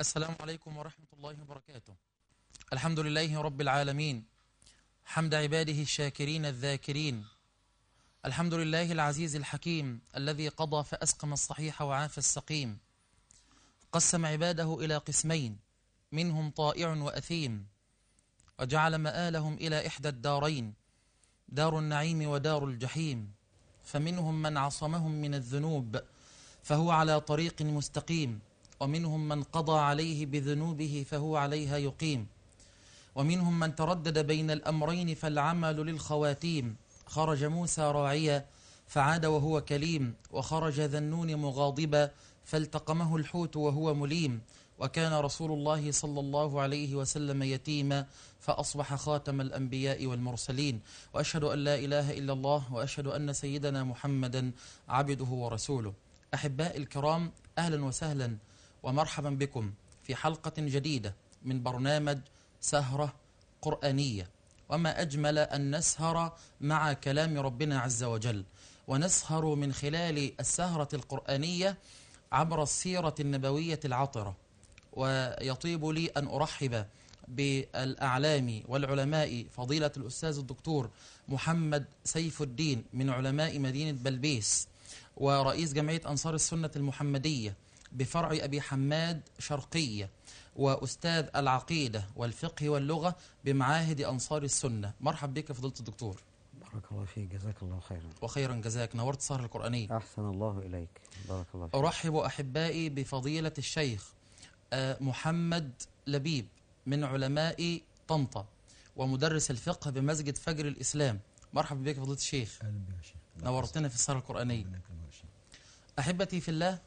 السلام عليكم ورحمة الله وبركاته. الحمد لله رب العالمين. حمد عباده الشاكرين الذاكرين. الحمد لله العزيز الحكيم الذي قضى فأسقم الصحيح وعاف السقيم. قسم عباده إلى قسمين منهم طائع وأثيم. وجعل مآلهم إلى إحدى الدارين دار النعيم ودار الجحيم. فمنهم من عصمهم من الذنوب فهو على طريق مستقيم. ومنهم من قضى عليه بذنوبه فهو عليها يقيم. ومنهم من تردد بين الأمرين فالعمل للخواتيم. خرج موسى راعيا فعاد وهو كليم. وخرج ذا النون مغاضبا فالتقمه الحوت وهو مليم. وكان رسول الله صلى الله عليه وسلم يتيما فأصبح خاتم الأنبياء والمرسلين. وأشهد أن لا إله إلا الله وأشهد أن سيدنا محمدا عبده ورسوله. أحباء الكرام أهلا وسهلا. ومرحبا بكم في حلقة جديدة من برنامج سهرة قرآنية. وما أجمل أن نسهر مع كلام ربنا عز وجل. ونسهر من خلال السهرة القرآنية عبر السيرة النبوية العطرة. ويطيب لي أن أرحب بالأعلام والعلماء فضيلة الأستاذ الدكتور محمد سيف الدين من علماء مدينة بلبيس. ورئيس جمعية أنصار السنة المحمدية. بفرع أبي حماد شرقية وأستاذ العقيدة والفقه واللغة بمعاهد أنصار السنة. مرحب بك فضيلة الدكتور. بارك الله فيك. جزاك الله خيرا. وخيرا جزاك. نورت السهرة القرآنية أحسن الله إليك. بارك الله فيك. أرحب أحبائي بفضيلة الشيخ آه، محمد لبيب من علماء طنطا ومدرس الفقه بمسجد فجر الإسلام. مرحبا بك فضيلة الشيخ. أهلا بك يا شيخ. نورتنا في السهرة القرآنية. أحبتي في الله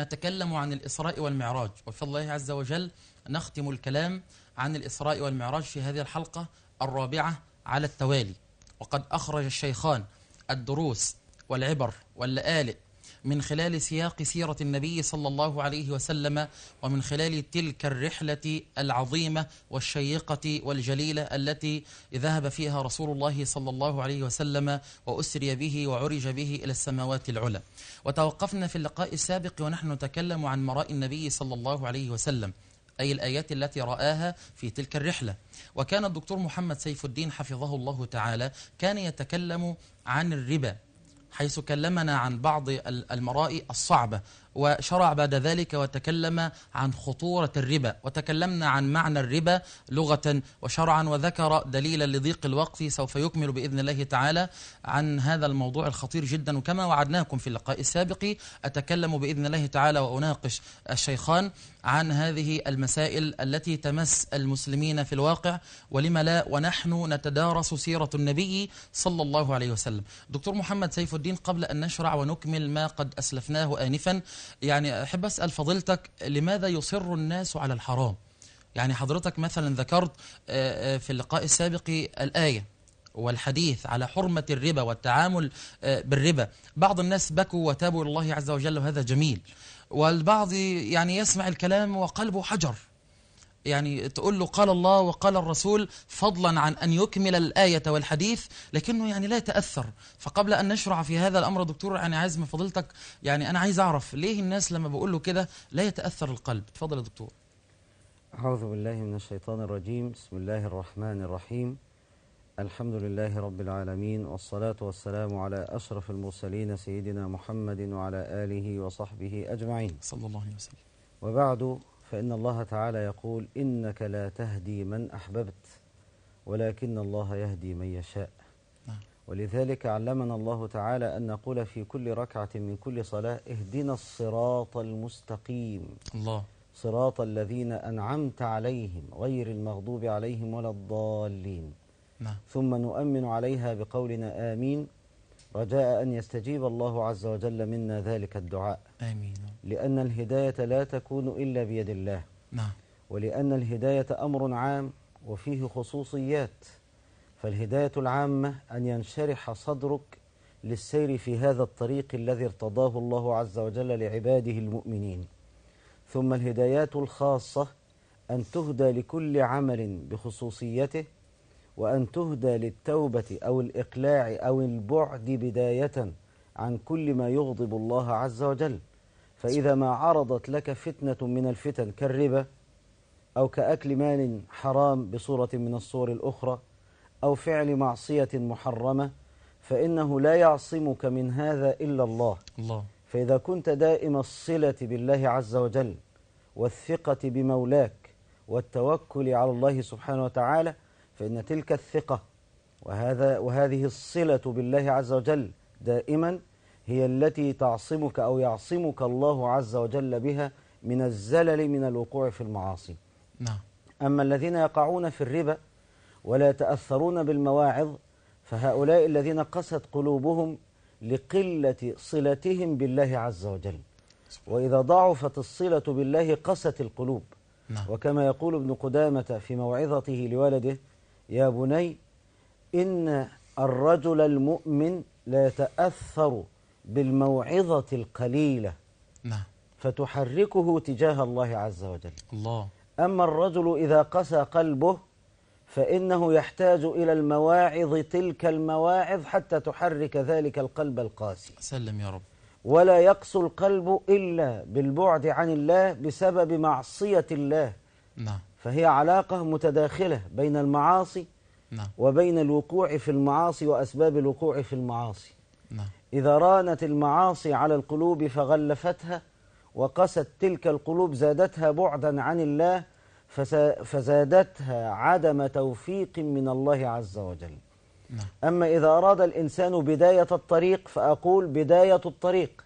نتكلم عن الإسراء والمعراج. وبفضل الله عز وجل نختم الكلام عن الإسراء والمعراج في هذه الحلقة الرابعة على التوالي. وقد أخرج الشيخان الدروس والعبر واللآلئ من خلال سياق سيرة النبي صلى الله عليه وسلم ومن خلال تلك الرحلة العظيمة والشيقة والجليلة التي ذهب فيها رسول الله صلى الله عليه وسلم وأسري به وعرج به إلى السماوات العلى. وتوقفنا في اللقاء السابق ونحن نتكلم عن مراء النبي صلى الله عليه وسلم أي الآيات التي رآها في تلك الرحلة. وكان الدكتور محمد سيف الدين حفظه الله تعالى كان يتكلم عن الربا. حيث كلمنا عن بعض ال- المرائي الصعبة. وشرع بعد ذلك وتكلم عن خطورة الربا وتكلمنا عن معنى الربا لغة وشرعا وذكر دليلا لضيق الوقت سوف يكمل بإذن الله تعالى عن هذا الموضوع الخطير جدا. وكما وعدناكم في اللقاء السابق أتكلم بإذن الله تعالى وأناقش الشيخان عن هذه المسائل التي تمس المسلمين في الواقع ولم لا ونحن نتدارس سيرة النبي صلى الله عليه وسلم. دكتور محمد سيف الدين قبل أن نشرع ونكمل ما قد أسلفناه آنفا يعني أحب أسأل فضيلتك لماذا يصر الناس على الحرام؟ يعني حضرتك مثلا ذكرت آه، آه، في اللقاء السابق الآية والحديث على حرمة الربا والتعامل آه، بالربا. بعض الناس بكوا وتابوا الله عز وجل وهذا جميل. والبعض يعني يسمع الكلام وقلبه حجر. يعني تقول له قال الله وقال الرسول فضلا عن أن يكمل الآية والحديث لكنه يعني لا يتأثر. فقبل أن نشرع في هذا الأمر دكتور أنا عايز من فضيلتك يعني أنا عايز أعرف ليه الناس لما بقول له كده لا يتأثر القلب؟ تفضل يا دكتور. أعوذ بالله من الشيطان الرجيم. بسم الله الرحمن الرحيم. الحمد لله رب العالمين والصلاة والسلام على أشرف المرسلين سيدنا محمد وعلى آله وصحبه أجمعين. صلى الله عليه وسلم. وبعد فإن الله تعالى يقول إنك لا تهدي من أحببت ولكن الله يهدي من يشاء. نعم. ولذلك علمنا الله تعالى أن نقول في كل ركعة من كل صلاة اهدنا الصراط المستقيم. الله. صراط الذين أنعمت عليهم غير المغضوب عليهم ولا الضالين. نعم. ثم نؤمن عليها بقولنا آمين. رجاء أن يستجيب الله عز وجل منا ذلك الدعاء. آمين. لأن الهداية لا تكون إلا بيد الله. نعم. ولأن الهداية أمر عام وفيه خصوصيات. فالهداية العامة أن ينشرح صدرك للسير في هذا الطريق الذي ارتضاه الله عز وجل لعباده المؤمنين. ثم الهدايات الخاصة أن تهدى لكل عمل بخصوصيته وأن تهدى للتوبة أو الإقلاع أو البعد بداية عن كل ما يغضب الله عز وجل. فإذا ما عرضت لك فتنة من الفتن كالربا أو كأكل مال حرام بصورة من الصور الأخرى أو فعل معصية محرمة فإنه لا يعصمك من هذا إلا الله. الله. فإذا كنت دائم الصلة بالله عز وجل والثقة بمولاك والتوكل على الله سبحانه وتعالى فإن تلك الثقة وهذا وهذه الصلة بالله عز وجل دائما هي التي تعصمك أو يعصمك الله عز وجل بها من الزلل من الوقوع في المعاصي. نعم. أما الذين يقعون في الربا ولا يتأثرون بالمواعظ فهؤلاء الذين قست قلوبهم لقلة صلتهم بالله عز وجل. وإذا ضعفت الصلة بالله قست القلوب. نعم. وكما يقول ابن قدامة في موعظته لولده يا بني إن الرجل المؤمن لا يتأثر بالموعظة القليلة. نعم. فتحركه تجاه الله عز وجل. الله. أما الرجل إذا قسى قلبه فإنه يحتاج إلى المواعظ تلك المواعظ حتى تحرك ذلك القلب القاسي. سلم يا رب. ولا يقسو القلب إلا بالبعد عن الله بسبب معصية الله. نعم. فهي علاقة متداخلة بين المعاصي نعم. وبين الوقوع في المعاصي وأسباب الوقوع في المعاصي. نعم. إذا رانت المعاصي على القلوب فغلفتها وقست تلك القلوب زادتها بعدا عن الله فزادتها عدم توفيق من الله عز وجل. نعم. أما إذا أراد الإنسان بداية الطريق فأقول بداية الطريق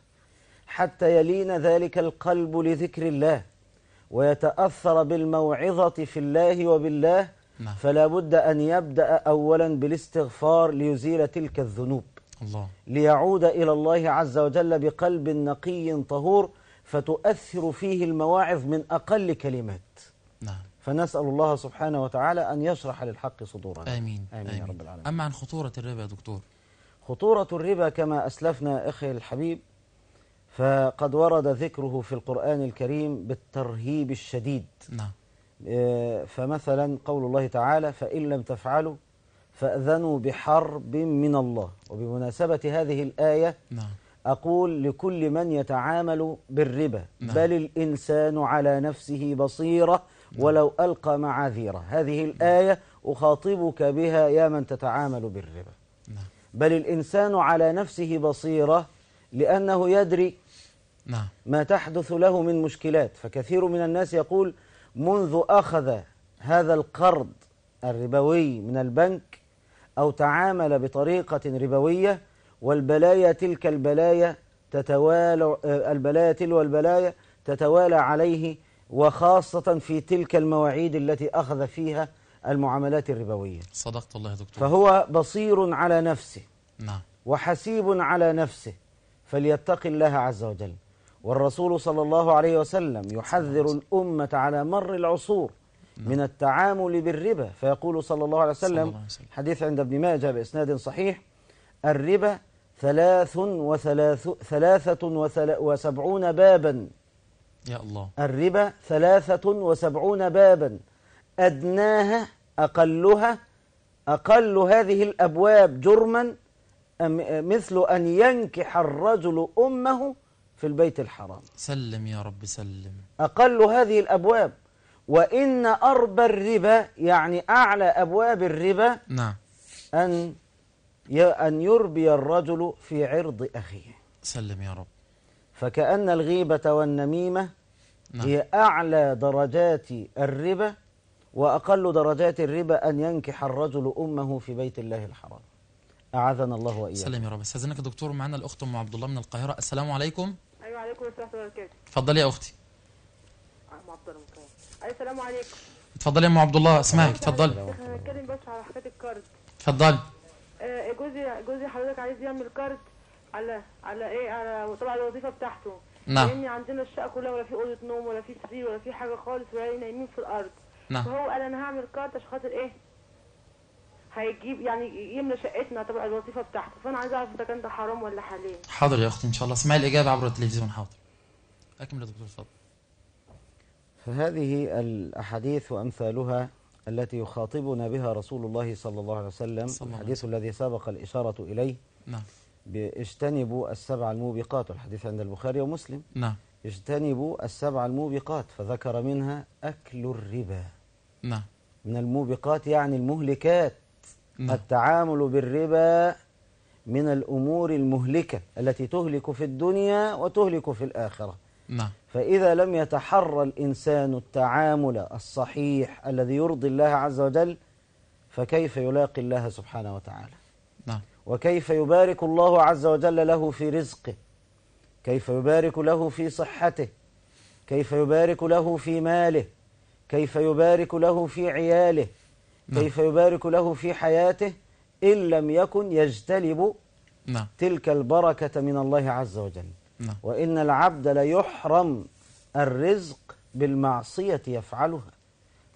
حتى يلين ذلك القلب لذكر الله ويتأثر بالموعظة في الله وبالله نعم. فلا بد أن يبدأ أولا بالاستغفار ليزيل تلك الذنوب. الله. ليعود إلى الله عز وجل بقلب نقي طهور فتؤثر فيه المواعظ من أقل كلمات. نعم. فنسأل الله سبحانه وتعالى أن يشرح للحق صدورنا. آمين. آمين يا رب العالمين. أما عن خطورة الربا يا دكتور؟ خطورة الربا كما أسلفنا أخي الحبيب فقد ورد ذكره في القرآن الكريم بالترهيب الشديد. نعم. آه، فمثلا قول الله تعالى فإن لم تفعلوا فأذنوا بحرب من الله. وبمناسبة هذه الآية نعم. أقول لكل من يتعامل بالربا نعم. بل الإنسان على نفسه بصيرة ولو ألقى معاذيره. هذه الآية أخاطبك بها يا من تتعامل بالربا. نعم. بل الإنسان على نفسه بصيرة لأنه يدري نعم. ما تحدث له من مشكلات. فكثير من الناس يقول منذ أخذ هذا القرض الربوي من البنك أو تعامل بطريقة ربوية والبلايا تلك البلايا تتوالى البلايا تلو البلايا تتوالى عليه وخاصة في تلك المواعيد التي أخذ فيها المعاملات الربوية. صدقت الله يا دكتور. فهو بصير على نفسه. نعم. وحسيب على نفسه. فليتق الله عز وجل. والرسول صلى الله عليه وسلم يحذر الأمة على مر العصور. من التعامل بالربا. فيقول صلى الله عليه وسلم. حديث عند ابن ماجه بإسناد صحيح الربا ثلاث وثلاث ثلاثة وثلا وسبعون بابا. يا الله. الربا ثلاثة وسبعون بابا. أدناها أقلها أقل هذه الأبواب جرما مثل أن ينكح الرجل أمه في البيت الحرام. سلم يا رب سلم. أقل هذه الأبواب. وإن أربى الربا يعني أعلى أبواب الربا نعم. أن أن يربي الرجل في عرض أخيه. سلم يا رب. فكأن الغيبة والنميمة نعم. هي أعلى درجات الربا وأقل درجات الربا أن ينكح الرجل أمه في بيت الله الحرام. أعاذنا الله وإياكم. سلم يا رب. استاذنك يا دكتور معنا الأخت أم عبد الله من القاهرة. السلام عليكم. أيوه عليكم السلام ورحمة الله وبركاته. اتفضلي يا أختي ام عبد الله مكرم أيوه السلام عليكم. اتفضلي يا أم عبد الله اسمعك اتفضلي. إحنا هنتكلم بس على حكايه الكارد. اتفضلي. آه، جوزي جوزي حضرتك عايز يعمل كارت على على إيه؟ على طبعا الوظيفة بتاعته. نعم. لأن عندنا الشقة كلها ولا في أوضة نوم ولا في سرير ولا في حاجة خالص ولا نايمين في الأرض. نعم. فهو قال أنا هعمل كارت عشان خاطر إيه؟ هيجيب يعني يملى شقتنا تبع الوظيفة بتاعته. فأنا عايزه أعرف إذا كان ده حرام ولا حلال. حاضر يا أختي إن شاء الله. اسمعي الإجابة عبر التلفزيون حاضر. أكمل يا دكتور اتفضل. فهذه الأحاديث وأمثالها التي يخاطبنا بها رسول الله صلى الله عليه وسلم الحديث الذي سبق الإشارة إليه. نعم. اجتنبوا السبع الموبقات والحديث عند البخاري ومسلم. نعم. اجتنبوا السبع الموبقات فذكر منها أكل الربا. نعم. من الموبقات يعني المهلكات. نعم. التعامل بالربا من الأمور المهلكة التي تهلك في الدنيا وتهلك في الآخرة. نعم. فإذا لم يتحرى الإنسان التعامل الصحيح الذي يرضي الله عز وجل فكيف يلاقي الله سبحانه وتعالى؟ نعم. وكيف يبارك الله عز وجل له في رزقه؟ كيف يبارك له في صحته؟ كيف يبارك له في ماله؟ كيف يبارك له في عياله؟ نعم. كيف يبارك له في حياته؟ إن لم يكن يجتلب نعم. تلك البركة من الله عز وجل. وإن العبد ليحرم الرزق بالمعصية يفعلها.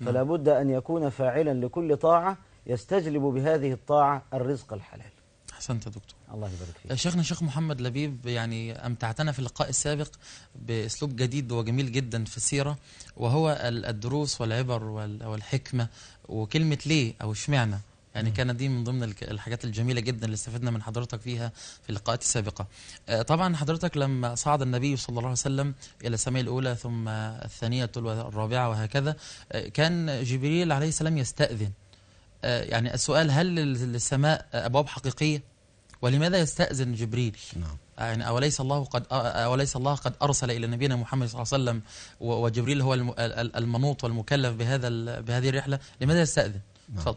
فلا بد أن يكون فاعلا لكل طاعة يستجلب بهذه الطاعة الرزق الحلال. أحسنت يا دكتور. الله يبارك فيك. شيخنا الشيخ محمد لبيب يعني أمتعتنا في اللقاء السابق بأسلوب جديد وجميل جدا في السيرة وهو ال- الدروس والعبر وال- والحكمة وكلمة ليه أو اشمعنى؟ يعني كانت دي من ضمن الحاجات الجميلة جدا اللي استفدنا من حضرتك فيها في اللقاءات السابقة. آه، طبعا حضرتك لما صعد النبي صلى الله عليه وسلم إلى السماء الأولى ثم الثانية والرابعة وهكذا آه، كان جبريل عليه السلام يستأذن. آه، يعني السؤال هل لل- للسماء أبواب حقيقية؟ ولماذا يستأذن جبريل؟ نعم. يعني أوليس الله قد أوليس الله قد أرسل إلى نبينا محمد صلى الله عليه وسلم وجبريل هو الم- ال- ال- المنوط والمكلف بهذا بهذه الرحلة؟ لماذا يستأذن؟ نعم. تفضل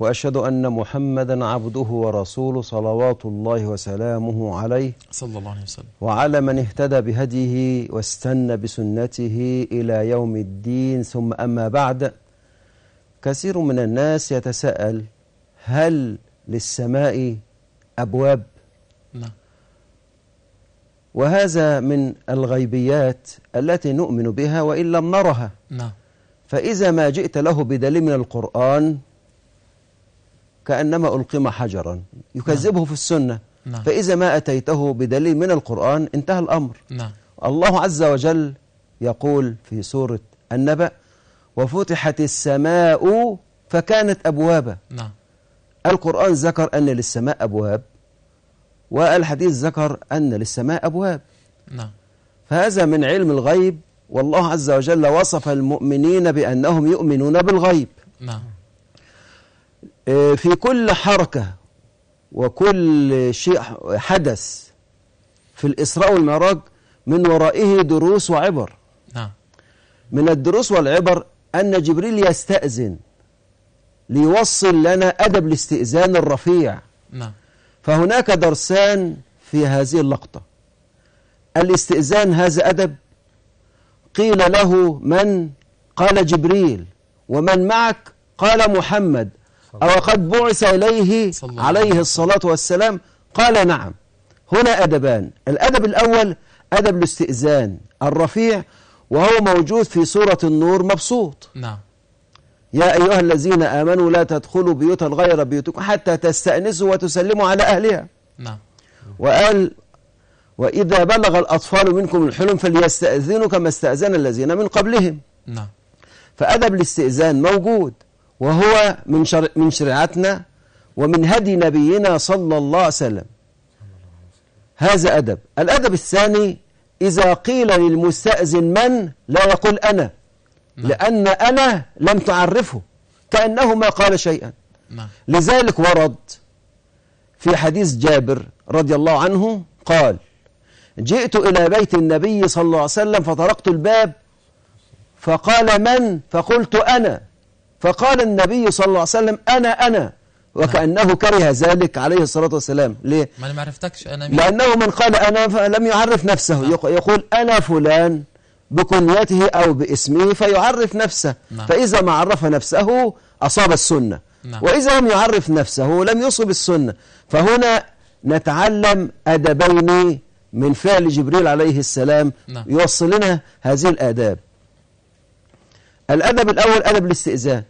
وأشهد أن محمدا عبده ورسوله صلوات الله وسلامه عليه صلى الله عليه وسلم. وعلى من اهتدى بهديه واستنى بسنته إلى يوم الدين. ثم أما بعد كثير من الناس يتساءل هل للسماء أبواب؟ نعم. وهذا من الغيبيات التي نؤمن بها وإن لم نرها. نعم. فإذا ما جئت له بدليل من القرآن كأنما ألقم حجرا. يكذبه في السنة. نعم. فإذا ما أتيته بدليل من القرآن انتهى الأمر. نعم. الله عز وجل يقول في سورة النبأ وفتحت السماء فكانت أبوابا. نعم. القرآن ذكر أن للسماء أبواب والحديث ذكر أن للسماء أبواب. نعم. فهذا من علم الغيب والله عز وجل وصف المؤمنين بأنهم يؤمنون بالغيب. نعم. في كل حركة وكل شيء حدث في الإسراء والمعراج من ورائه دروس وعبر. نعم. من الدروس والعبر أن جبريل يستأذن ليوصل لنا أدب الاستئذان الرفيع. نعم. فهناك درسان في هذه اللقطة. الاستئذان هذا أدب. قيل له من؟ قال جبريل. ومن معك؟ قال محمد. أو قد بعث إليه عليه. الصلاة والسلام. قال نعم. هنا أدبان. الأدب الأول أدب الاستئذان الرفيع وهو موجود في سورة النور مبسوط. نعم. يا أيها الذين آمنوا لا تدخلوا بيوتا غير بيوتكم حتى تستأنسوا وتسلموا على أهلها. نعم. وقال وإذا بلغ الأطفال منكم الحلم فليستأذنوا كما استأذن الذين من قبلهم. نعم. فأدب الاستئذان موجود. وهو من شر من شريعتنا ومن هدي نبينا صلى الله عليه وسلم. هذا أدب. الأدب الثاني إذا قيل للمستأذن من لا يقول أنا نعم. لأن أنا لم تعرفه كأنه ما قال شيئا. نعم. لذلك ورد في حديث جابر رضي الله عنه قال جئت إلى بيت النبي صلى الله عليه وسلم فطرقت الباب فقال من؟ فقلت أنا. فقال النبي صلى الله عليه وسلم أنا أنا وكأنه كره ذلك عليه الصلاة والسلام ليه؟ ما أنا ما عرفتكش أنا مين لأنه من قال أنا فلم يعرف نفسه نعم. يق- يقول أنا فلان بكنيته أو باسمه فيعرف نفسه نعم. فإذا ما عرف نفسه أصاب السنة نعم. وإذا لم يعرف نفسه لم يصب السنة فهنا نتعلم أدبين من فعل جبريل عليه السلام نعم. يوصل لنا هذه الآداب الأدب الأول أدب الاستئذان.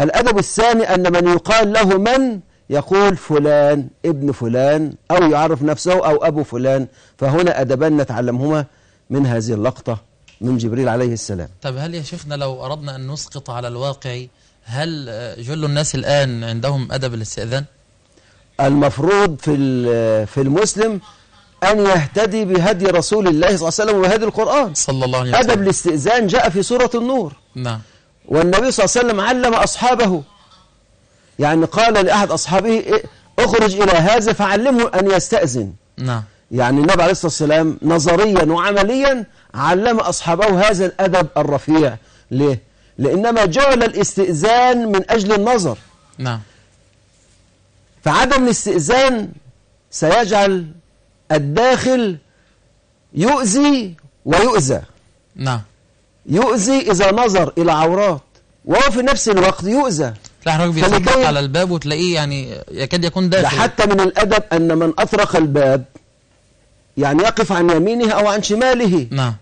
الأدب الثاني أن من يقال له من يقول فلان ابن فلان أو يعرف نفسه أو أبو فلان. فهنا أدبان نتعلمهما من هذه اللقطة من جبريل عليه السلام. طب هل يا شيخنا لو أردنا أن نسقط على الواقع هل جل الناس الآن عندهم أدب الاستئذان؟ المفروض في في المسلم أن يهتدي بهدي رسول الله صلى الله عليه وسلم وهدي القرآن. صلى الله عليه أدب وسلم الاستئذان جاء في سورة النور. نعم. والنبي صلى الله عليه وسلم علم أصحابه. يعني قال لأحد أصحابه إيه، اخرج إلى هذا فعلمه أن يستأذن. نعم. يعني النبي عليه الصلاة والسلام نظريا وعمليا علم أصحابه هذا الأدب الرفيع. ليه؟ لإنما جعل الاستئذان من أجل النظر. نعم. فعدم الاستئذان سيجعل الداخل يؤذي ويؤذى. نعم. يؤذي إذا نظر إلى عورات وهو في نفس الوقت يؤذى. تلاقي الراجل بيخبط على الباب وتلاقيه يعني يكاد يكون ده داخل. حتى من الأدب أن من أطرق الباب يعني يقف عن يمينه أو عن شماله نعم.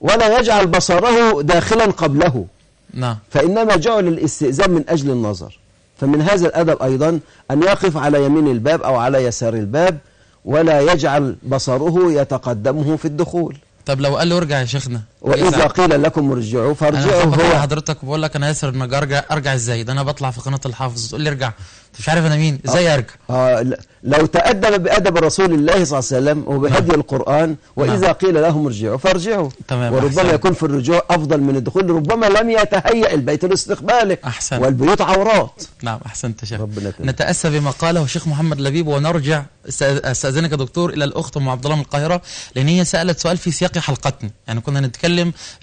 ولا يجعل بصره داخلا قبله. نعم. فإنما جعل الاستئذان من أجل النظر. فمن هذا الأدب أيضا أن يقف على يمين الباب أو على يسار الباب ولا يجعل بصره يتقدمه في الدخول. طب لو قال له ارجع يا شيخنا. وإذا يزعل. قيل لكم ارجعوا أنا فارجعوا على هو حضرتك وبقول لك أنا ياسر انك ارجع أرجع إزاي ده أنا بطلع في قناة الحافظ تقول لي ارجع انت مش عارف أنا مين إزاي أرجع آه لو تأدب بأدب رسول الله صلى الله عليه وسلم وبهدي القرآن وإذا نعم. قيل لهم ارجعوا فارجعوا تمام، وربما أحسن. يكون في الرجوع أفضل من الدخول ربما لم يتهيأ البيت لاستقباله أحسن. والبيوت عورات نعم أحسنت يا شيخ ربنا. نتأسى بما قاله الشيخ محمد لبيب ونرجع أستاذنك يا دكتور إلى الأخت أم عبد الله من القاهرة لأن هي سألت سؤال في سياق حلقتنا يعني كنا نتكلم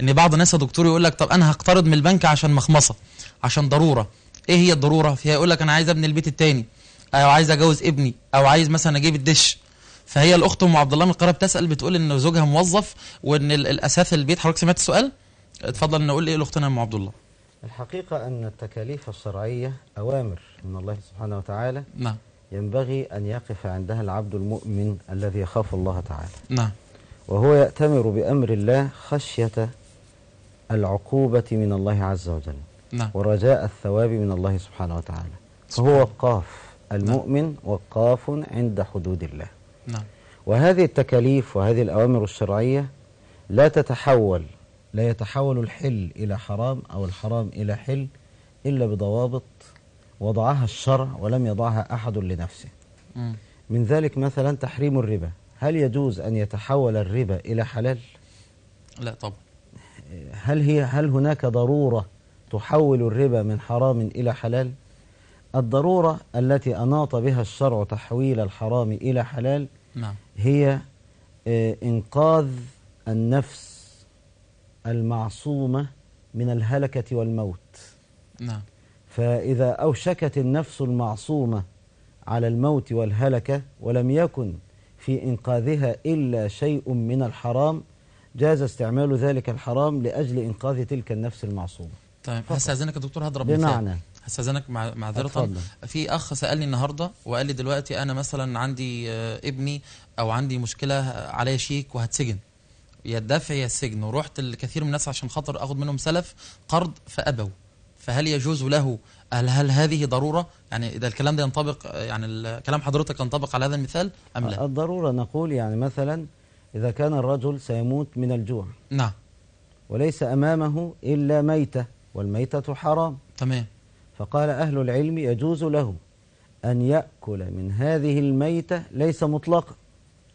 إن بعض الناس يا دكتور يقول لك طب أنا هقترض من البنك عشان مخمصة عشان ضرورة. إيه هي الضرورة؟ فيها يقول لك أنا عايز أبني البيت التاني أو عايز أجوز ابني أو عايز مثلا أجيب الدش. فهي الأخت أم عبد الله من القاهره بتسأل بتقول إن زوجها موظف وإن ال- الأساس البيت حضرتك سمعت السؤال؟ اتفضل نقول إيه لاختنا أم عبد الله. الحقيقة أن التكاليف الشرعية أوامر من الله سبحانه وتعالى نعم. ينبغي أن يقف عندها العبد المؤمن الذي يخاف الله تعالى. نعم. وهو يأتمر بأمر الله خشية العقوبة من الله عز وجل نعم. ورجاء الثواب من الله سبحانه وتعالى. فهو وقاف المؤمن وقاف عند حدود الله. نعم. وهذه التكاليف وهذه الأوامر الشرعية لا تتحول لا يتحول الحل إلى حرام أو الحرام إلى حل إلا بضوابط وضعها الشرع ولم يضعها أحد لنفسه. مم. من ذلك مثلا تحريم الربا. هل يجوز أن يتحول الربا إلى حلال؟ لا طبعا. هل هي هل هناك ضرورة تحول الربا من حرام إلى حلال؟ الضرورة التي أناط بها الشرع تحويل الحرام إلى حلال نعم. هي آه، إنقاذ النفس المعصومة من الهلكة والموت. نعم. فإذا أوشكت النفس المعصومة على الموت والهلكة ولم يكن في إنقاذها إلا شيء من الحرام جاز استعمال ذلك الحرام لأجل إنقاذ تلك النفس المعصومة. طيب هستأذنك يا دكتور هضرب بمعنى؟ مثال هستأذنك مع معذرة. في أخ سألني النهارده وقال لي دلوقتي أنا مثلا عندي آه، ابني أو عندي مشكلة عليا شيك وهتسجن. يا الدفع يا السجن. ورحت لكثير من الناس عشان خاطر أخد منهم سلف قرض فأبوا. فهل يجوز له هل, هل هذه ضرورة؟ يعني إذا الكلام ده ينطبق يعني ال- كلام حضرتك ينطبق على هذا المثال أم لا؟ الضرورة نقول يعني مثلا إذا كان الرجل سيموت من الجوع. نعم. وليس أمامه إلا ميتة والميتة حرام. تمام. فقال أهل العلم يجوز له أن يأكل من هذه الميتة ليس مطلقا.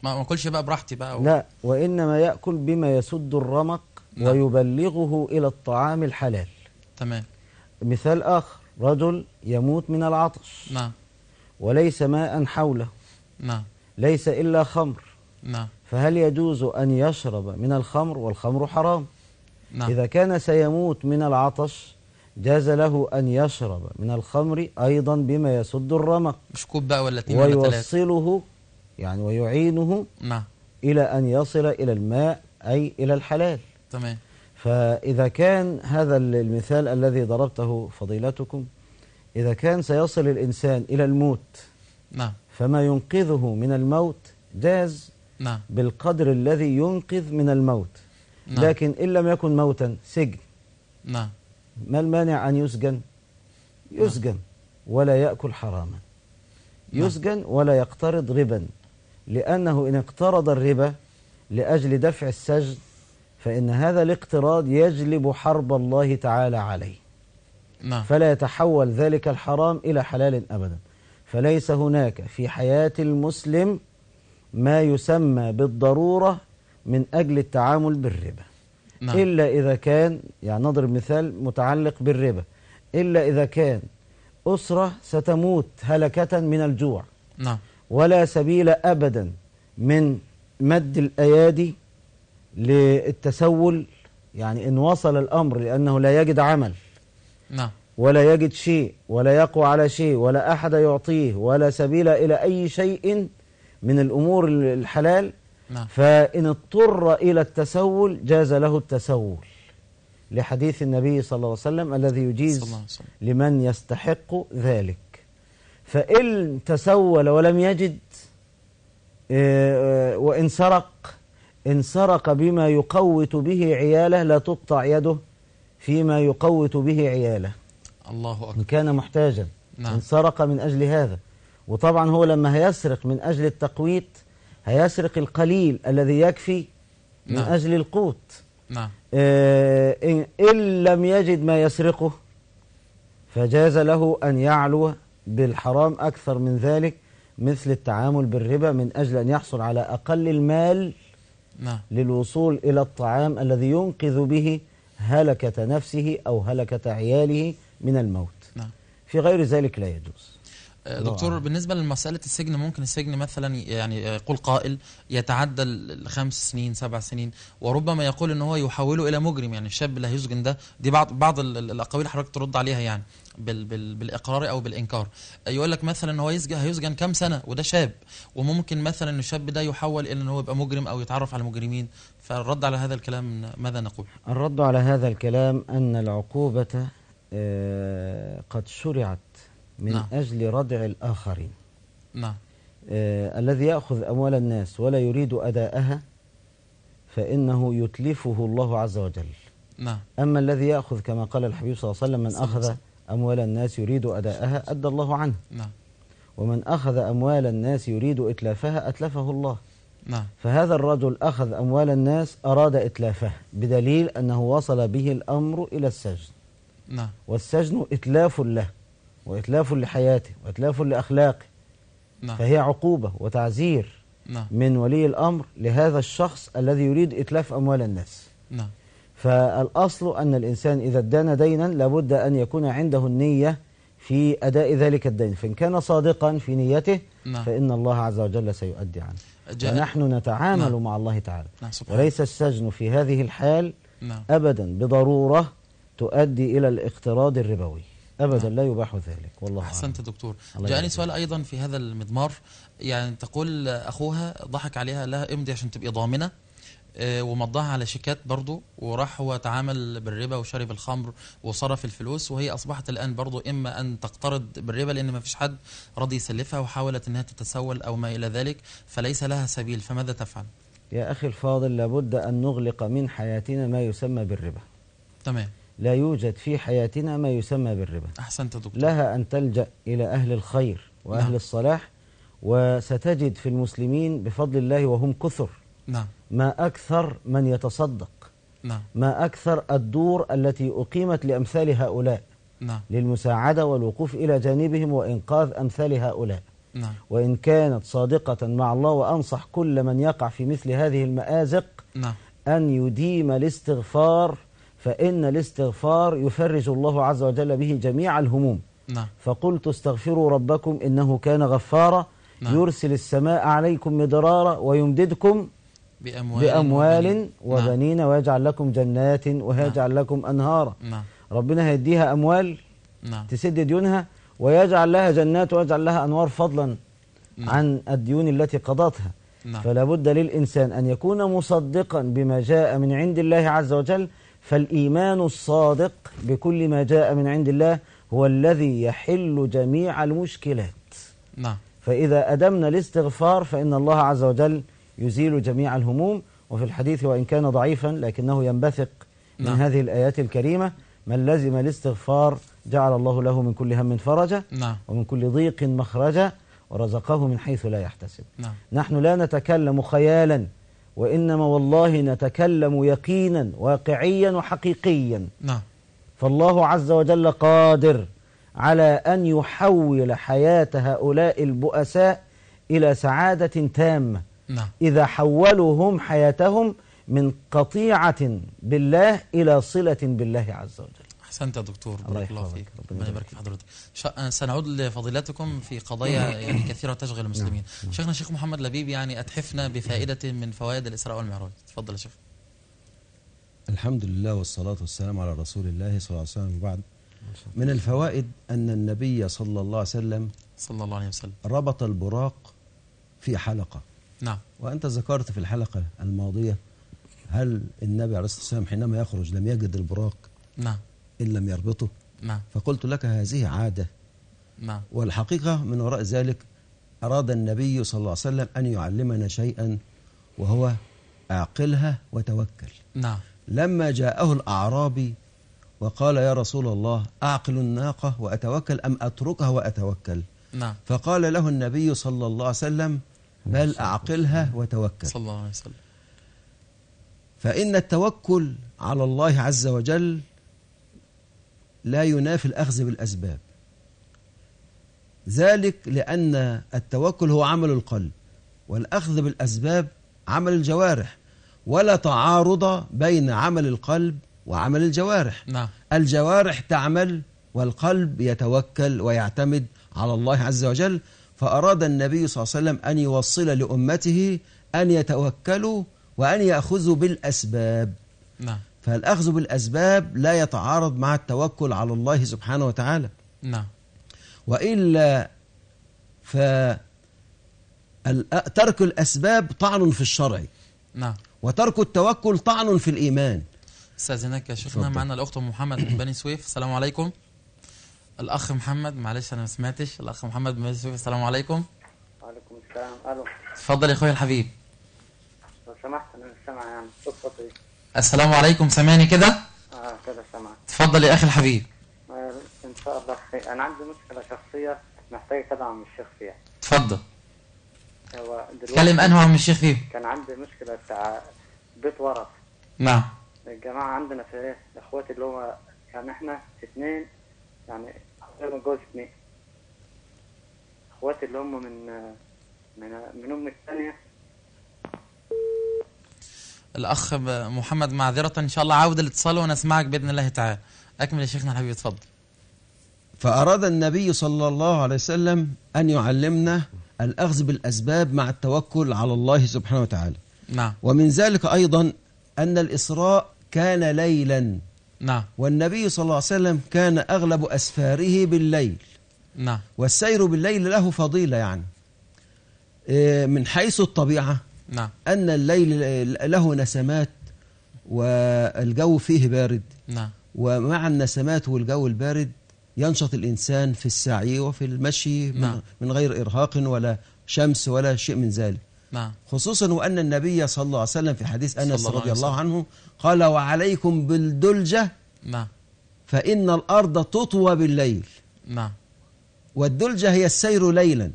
ما أكلش بقى براحتي بقى و... لا وإنما يأكل بما يسد الرمق نعم. ويبلغه إلى الطعام الحلال. تمام. مثال آخر. رجل يموت من العطش. نعم. وليس ماء حوله. نعم. ليس إلا خمر. نعم. فهل يجوز أن يشرب من الخمر؟ والخمر حرام. نعم. إذا كان سيموت من العطش جاز له أن يشرب من الخمر أيضا بما يسد الرمق مش كوب بقى ولا اتنين ولا ويوصله يعني ويعينه نعم. إلى أن يصل إلى الماء أي إلى الحلال. تمام. فإذا كان هذا المثال الذي ضربته فضيلتكم إذا كان سيصل الإنسان إلى الموت نعم. فما ينقذه من الموت جاز نعم. بالقدر الذي ينقذ من الموت. نعم. لكن إن لم يكن موتا سجن. نعم. ما المانع أن يسجن؟ يسجن ولا يأكل حراما. نعم. يسجن ولا يقترض ربا. لأنه إن اقترض الربا لأجل دفع السجن فإن هذا الاقتراض يجلب حرب الله تعالى عليه. نعم. فلا يتحول ذلك الحرام إلى حلال أبدا. فليس هناك في حياة المسلم ما يسمى بالضرورة من أجل التعامل بالربا. نعم. إلا إذا كان يعني نضرب مثال متعلق بالربا. إلا إذا كان أسرة ستموت هلكة من الجوع. نعم. ولا سبيل أبدا من مد الأيادي للتسول يعني إن وصل الأمر لأنه لا يجد عمل. نعم. ولا يجد شيء ولا يقوى على شيء ولا أحد يعطيه ولا سبيل إلى أي شيء من الأمور الحلال. نعم. فإن اضطر إلى التسول جاز له التسول. لحديث النبي صلى الله عليه وسلم الذي صلى يجيز الله عليه وسلم. لمن يستحق ذلك. فإن تسول ولم يجد آه، آه، وإن سرق إن سرق بما يقوت به عياله لا تقطع يده فيما يقوت به عياله. الله إن أكبر كان محتاجا. نعم. إن سرق من أجل هذا. وطبعا هو لما هيسرق من أجل التقويت هيسرق القليل الذي يكفي من نعم. أجل القوت. نعم. آه، إن إن لم يجد ما يسرقه فجاز له أن يعلو بالحرام أكثر من ذلك مثل التعامل بالربا من أجل أن يحصل على أقل المال نعم. للوصول إلى الطعام الذي ينقذ به هلكة نفسه أو هلكة عياله من الموت. نعم. في غير ذلك لا يجوز. دكتور أعلم. بالنسبة لمسألة السجن ممكن السجن مثلا يعني يقول قائل يتعدى ال- الخمس سنين سبع سنين وربما يقول إن هو يحوله إلى مجرم. يعني الشاب اللي هيسجن ده دي بعض بعض ال- ال- الأقاويل حضرتك ترد عليها يعني بال بال بالإقرار أو بالإنكار. آه، يقول لك مثلا إن هو يسجن هيسجن كام سنة؟ وده شاب. وممكن مثلا إن الشاب ده يحول إلى إن هو يبقى مجرم أو يتعرف على مجرمين. فالرد على هذا الكلام ماذا نقول؟ الرد على هذا الكلام أن العقوبة آه، قد شرعت من نعم. أجل ردع الآخرين. نعم. آه، الذي يأخذ أموال الناس ولا يريد أداءها فإنه يتلفه الله عز وجل. نعم. أما الذي يأخذ كما قال الحبيب صلى الله عليه وسلم من أخذ. أموال الناس يريد أداءها أدى الله عنه. نعم. ومن أخذ أموال الناس يريد إتلافها أتلفه الله. نعم. فهذا الرجل أخذ أموال الناس أراد إتلافها بدليل أنه وصل به الأمر إلى السجن. نعم. والسجن إتلاف له. وإتلاف لحياته وإتلاف لأخلاقه نعم. فهي عقوبة وتعزير نعم. من ولي الأمر لهذا الشخص الذي يريد إتلاف أموال الناس. نعم. فالأصل أن الإنسان إذا ادان دينا لابد أن يكون عنده النية في أداء ذلك الدين. فإن كان صادقا في نيته نعم. فإن الله عز وجل سيؤدي عنه. ونحن نتعامل نعم. مع الله تعالى. نعم وليس السجن في هذه الحال نعم. أبدا بضرورة تؤدي إلى الاقتراض الربوي. أبدا لا يباح ذلك والله أحسنت دكتور. الله جاءني سؤال أيضا في هذا المضمار. يعني تقول أخوها ضحك عليها لها امضي عشان تبقي ضامنة آه، ومضاها على شيكات برضو وراح هو تعامل بالربا وشرب الخمر وصرف الفلوس وهي أصبحت الآن برضو إما أن تقترض بالربا لأن ما فيش حد راضي يسلفها وحاولت إنها تتسول أو ما إلى ذلك فليس لها سبيل. فماذا تفعل؟ يا أخي الفاضل لابد أن نغلق من حياتنا ما يسمى بالربا. تمام. لا يوجد في حياتنا ما يسمى بالربا. أحسنت دكتور. لها أن تلجأ إلى أهل الخير وأهل نعم. الصلاح وستجد في المسلمين بفضل الله وهم كثر. نعم. ما أكثر من يتصدق. نعم. ما أكثر الدور التي أقيمت لأمثال هؤلاء. نعم. للمساعدة والوقوف إلى جانبهم وإنقاذ أمثال هؤلاء. نعم. وإن كانت صادقة مع الله وأنصح كل من يقع في مثل هذه المآزق نعم. أن يديم الاستغفار فإن الاستغفار يفرج الله عز وجل به جميع الهموم. نعم. فقلت استغفروا ربكم إنه كان غفارا. نعم. يرسل السماء عليكم مدرارا ويمددكم بأموال بأموال وبنين. وبنين ويجعل لكم جنات ويجعل لكم أنهارا. نعم. نعم ربنا هيديها أموال نعم. تسد ديونها ويجعل لها جنات ويجعل لها أنوار فضلا نعم. عن الديون التي قضتها. نعم. فلا بد للإنسان أن يكون مصدقا بما جاء من عند الله عز وجل فالإيمان الصادق بكل ما جاء من عند الله هو الذي يحل جميع المشكلات. نعم. فإذا أدمنا الاستغفار فإن الله عز وجل يزيل جميع الهموم وفي الحديث وإن كان ضعيفا لكنه ينبثق من نعم. هذه الآيات الكريمة من لزم الاستغفار جعل الله له من كل هم فرجا نعم. ومن كل ضيق مخرجا ورزقه من حيث لا يحتسب. نعم. نحن لا نتكلم خيالا وإنما والله نتكلم يقينا واقعيا وحقيقيا. نعم. فالله عز وجل قادر على أن يحول حياة هؤلاء البؤساء إلى سعادة تامة. نعم. إذا حولوا هم حياتهم من قطيعة بالله إلى صلة بالله عز وجل. أحسنت يا دكتور الله بارك الله. فيك. ربنا يبارك في حضرتك. شا- سنعود لفضيلتكم في قضايا يعني كثيرة تشغل المسلمين. شيخنا الشيخ محمد لبيب يعني أتحفنا بفائدة من فوائد الإسراء والمعراج. تفضل يا شيخ. الحمد لله والصلاة والسلام على رسول الله صلى الله عليه وسلم وبعد. من الفوائد أن النبي صلى الله عليه وسلم صلى الله عليه وسلم. ربط البراق في حلقة. نعم. وأنت ذكرت في الحلقة الماضية هل النبي عليه الصلاة والسلام حينما يخرج لم يجد البراق؟ نعم. إن لم يربطه. نعم فقلت لك هذه عادة. نعم والحقيقة من وراء ذلك أراد النبي صلى الله عليه وسلم أن يعلمنا شيئا وهو أعقلها وتوكل. نعم لما جاءه الأعرابي وقال يا رسول الله أعقل الناقة وأتوكل أم أتركها وأتوكل؟ نعم فقال له النبي صلى الله عليه وسلم بل أعقلها وتوكل. صلى الله عليه وسلم. فإن التوكل على الله عز وجل لا ينافي الأخذ بالأسباب. ذلك لأن التوكل هو عمل القلب والأخذ بالأسباب عمل الجوارح ولا تعارض بين عمل القلب وعمل الجوارح. نعم. الجوارح تعمل والقلب يتوكل ويعتمد على الله عز وجل. فأراد النبي صلى الله عليه وسلم أن يوصل لأمته أن يتوكلوا وأن يأخذوا بالأسباب. نعم. فالأخذ بالأسباب لا يتعارض مع التوكل على الله سبحانه وتعالى؟ نعم. وإلا ف ترك الأسباب طعن في الشرع. نعم. وترك التوكل طعن في الإيمان. أستاذنك يا شيخنا. معنا الأخت أم محمد من بني سويف. السلام عليكم. الأخ محمد معلش أنا ما سمعتش. الأخ محمد من بني سويف السلام عليكم. وعليكم السلام. ألو. اتفضل يا اخويا الحبيب. لو سمحت أنا مش سامع يعني صوت السلام عليكم سامعني كده؟ آه كده سامع اتفضل يا أخي الحبيب. آه، إن شاء الله خير. أنا عندي مشكلة شخصية محتاج كده عم الشيخ فيها. اتفضل. هو اتكلم انه عم الشيخ فيه كان عندي مشكلة بتاع بيت ورث. نعم. الجماعة عندنا في إيه إخواتي اللي هو يعني إحنا اثنين يعني أنا متجوز اثنين إخواتي اللي هم من من من امي الثانية الأخ محمد معذرة. إن شاء الله عاود الاتصال ونسمعك بإذن الله تعالى. أكمل يا شيخنا الحبيب اتفضل. فأراد النبي صلى الله عليه وسلم أن يعلمنا الأخذ بالأسباب مع التوكل على الله سبحانه وتعالى. نعم. ومن ذلك أيضا أن الإسراء كان ليلا. نعم. والنبي صلى الله عليه وسلم كان أغلب أسفاره بالليل. نعم. والسير بالليل له فضيلة يعني. إيه، من حيث الطبيعة. نعم. أن الليل له نسمات والجو فيه بارد. نعم. ومع النسمات والجو البارد ينشط الإنسان في السعي وفي المشي من, نعم. من غير إرهاق ولا شمس ولا شيء من ذلك. نعم. خصوصا وأن النبي صلى الله عليه وسلم في حديث أنس رضي الله عنه قال وعليكم بالدلجة نعم. فإن الأرض تطوى بالليل. نعم. والدلجة هي السير ليلا.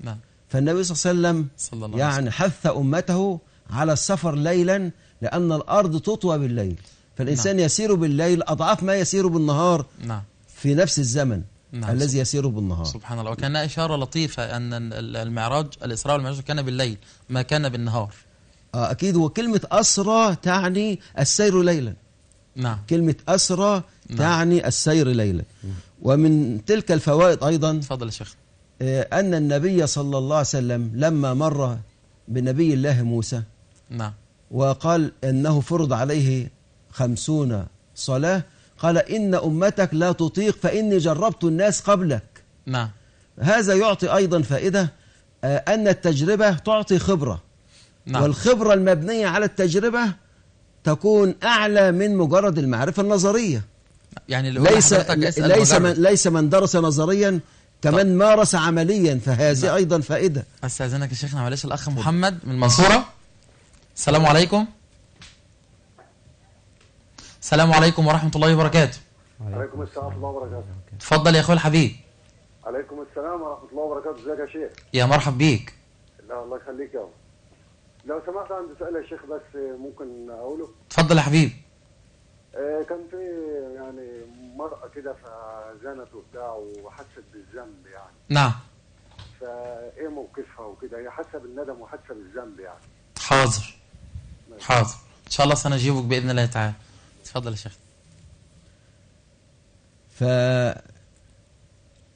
نعم. فالنبي صلى الله عليه وسلم صلى الله يعني حث أمته على السفر ليلا لأن الأرض تطوى بالليل. فالإنسان يسير بالليل أضعاف ما يسير بالنهار نعم. في نفس الزمن نعم. الذي يسير بالنهار. سبحان الله. وكانها إشارة لطيفة أن ال- المعراج الإسراء والمعراج كان بالليل ما كان بالنهار. آه أكيد. وكلمة أسرى تعني السير ليلا. نعم. كلمة أسرى نعم. تعني السير ليلا. ومن تلك الفوائد أيضا تفضل يا شيخ. أن النبي صلى الله عليه وسلم لما مر بنبي الله موسى نعم. وقال أنه فرض عليه خمسون صلاة قال إن أمتك لا تطيق فإني جربت الناس قبلك. نعم. هذا يعطي أيضا فائدة آه، أن التجربة تعطي خبرة. نعم. والخبرة المبنية على التجربة تكون أعلى من مجرد المعرفة النظرية. يعني اللي ليس ليس. من ليس من درس نظريا كمن مارس عمليا فهذه. أيضا فائدة. أستأذنك يا شيخنا معلش الأخ محمد من المنصوره السلام عليكم. السلام عليكم ورحمة الله وبركاته. عليكم السلام ورحمة الله وبركاته. اتفضل يا أخوي الحبيب. عليكم السلام ورحمة الله وبركاته. إزيك يا شيخ؟ يا مرحب بيك. لا الله يخليك يا أبو. لو سمحت عندي سؤال يا شيخ بس ممكن أقوله؟ اتفضل يا حبيب. آه، كان في يعني مرأة كده فزنت وبتاع وحست بالذنب يعني. نعم. فإيه موقفها وكده؟ هي حاسة بالندم وحاسة بالذنب يعني. حاضر. حاضر. إن شاء الله سنجيبك بإذن الله تعالى. اتفضل يا شيخ.